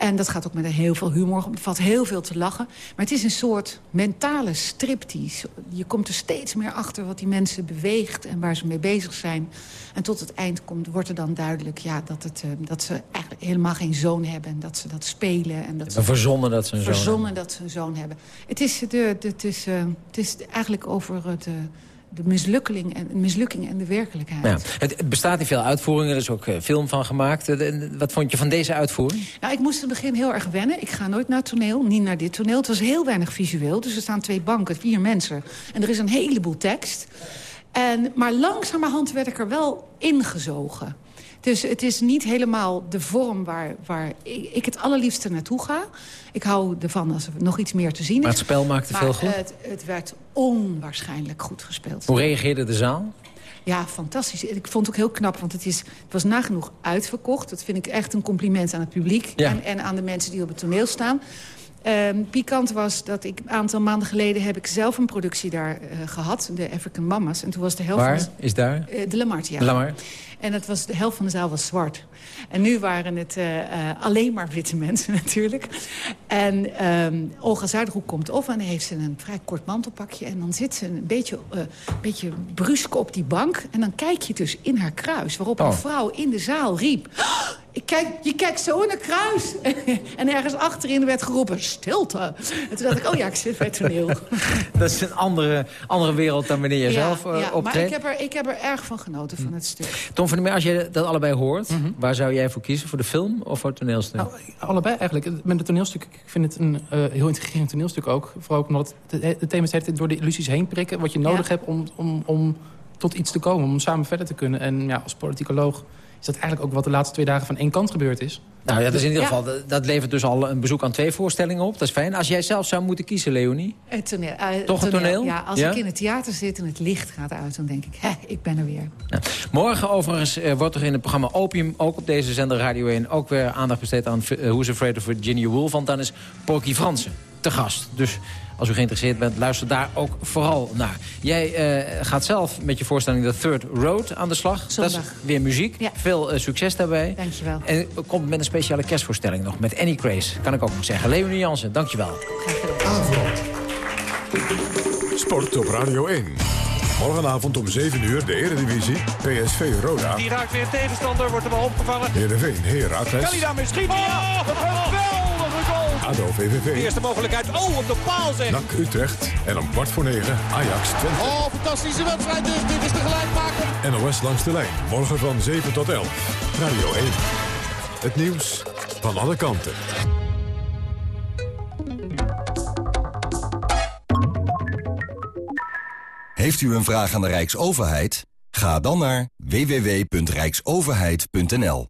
En dat gaat ook met heel veel humor. Er valt heel veel te lachen. Maar het is een soort mentale striptease. Je komt er steeds meer achter wat die mensen beweegt... en waar ze mee bezig zijn. En tot het eind komt, wordt er dan duidelijk... Ja, dat, het, eh, dat ze eigenlijk helemaal geen zoon hebben. En dat ze dat spelen. En dat ze Verzonnen dat ze een zoon verzonnen dat ze een zoon hebben. Het is, de, de, het is, eh, het is eigenlijk over het, eh, de mislukking en, mislukking en de werkelijkheid. Ja, het, het bestaat in veel uitvoeringen, er is ook eh, film van gemaakt. Eh, de- Wat vond je van deze uitvoering? Nou, ik moest in het begin heel erg wennen. Ik ga nooit naar het toneel, niet naar dit toneel. Het was heel weinig visueel, dus er staan twee banken, vier mensen. En er is een heleboel tekst. En, maar langzamerhand werd ik er wel ingezogen. Dus het is niet helemaal de vorm waar, waar ik, ik het allerliefste naartoe ga. Ik hou ervan als er nog iets meer te zien is. Maar het spel maakte Maar veel goed? Het, het werd onwaarschijnlijk goed gespeeld. Hoe reageerde de zaal? Ja, fantastisch. Ik vond het ook heel knap, want het, is, het was nagenoeg uitverkocht. Dat vind ik echt een compliment aan het publiek Ja. en, en aan de mensen die op het toneel staan. Ehm, pikant was dat ik een aantal maanden geleden heb ik zelf een productie daar eh, gehad, de African Mamas. En toen was de helft Waar van is daar? de, eh, de Lamar Theater. Lamar. En dat was, de helft van de zaal was zwart. En nu waren het eh, alleen maar witte *laughs* mensen natuurlijk. En ehm, Olga Zuiderhoek komt op en heeft ze een vrij kort mantelpakje. En dan zit ze een beetje, een beetje brusk op die bank. En dan kijk je dus in haar kruis. Waarop Oh. een vrouw in de zaal riep... "Oh, ik kijk, je kijkt zo in een kruis. *laughs* en ergens achterin werd geroepen, stilte. En toen dacht ik, oh ja, ik zit bij het toneel. *laughs* Dat is een andere, andere wereld dan wanneer je zelf eh, ja, maar optreedt. ik heb, er, ik heb er erg van genoten, van het stuk. Tom van der Meer, als je dat allebei hoort... waar zou jij voor kiezen? Voor de film of voor het toneelstuk? Nou, allebei eigenlijk. Met het toneelstuk, ik vind het een eh, heel intrigerend toneelstuk ook. Vooral ook omdat het, het, thema is door de illusies heen prikken. Wat je nodig hebt om, om, om tot iets te komen, om samen verder te kunnen. En ja, als politicoloog is dat eigenlijk ook wat de laatste twee dagen van één kant gebeurd is. nou ja, dat is in ieder Ja. geval... dat- Dat levert dus al een bezoek aan twee voorstellingen op. Dat is fijn. Als jij zelf zou moeten kiezen, Leonie... Het toneel, eh, Toch het toneel? Ja, als Ja? ik in het theater zit en het licht gaat uit... dan denk ik, hè, ik ben er weer. Morgen overigens eh, wordt er in het programma Opium... ook op deze zender Radio 1 ook weer aandacht besteed aan uh, Who's Afraid of Virginia Woolf. Want dan is Porky Fransen te gast. Dus als u geïnteresseerd bent, luister daar ook vooral naar. Jij eh, gaat zelf met je voorstelling The Third Road aan de slag. Dat is weer muziek. Veel eh, succes daarbij. Dankjewel. En komt met een speciale kerstvoorstelling nog. Met Annie Craze, kan ik ook nog zeggen. Leonie Jansen, dankjewel. Sport op Radio 1. Morgenavond om 7 uur de Eredivisie. PSV Roda. Die raakt weer tegenstander, wordt er wel opgevangen. Heerenveen Heracles. Kan hij daarmee schieten? Ja, een geweldige goal. ADO De VVV. eerste mogelijkheid. Oh, op de paal zeg. NAC Utrecht. En om kwart voor negen Ajax Twente. Oh, fantastische wedstrijd dit. Dit is de gelijkmaker. NOS langs de lijn. Morgen van 7 tot 11. Radio 1. Het nieuws van alle kanten. Heeft u een vraag aan de Rijksoverheid? Ga dan naar www.rijksoverheid.nl.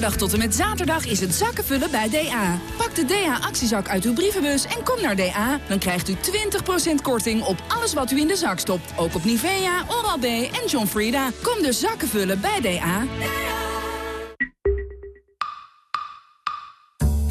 Donderdag tot en met zaterdag is het zakkenvullen bij DA. Pak de DA-actiezak uit uw brievenbus en kom naar DA. Dan krijgt u 20% korting op alles wat u in de zak stopt. Ook op Nivea, Oral-B en John Frieda. Kom dus zakkenvullen bij DA.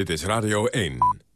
Dit is Radio 1.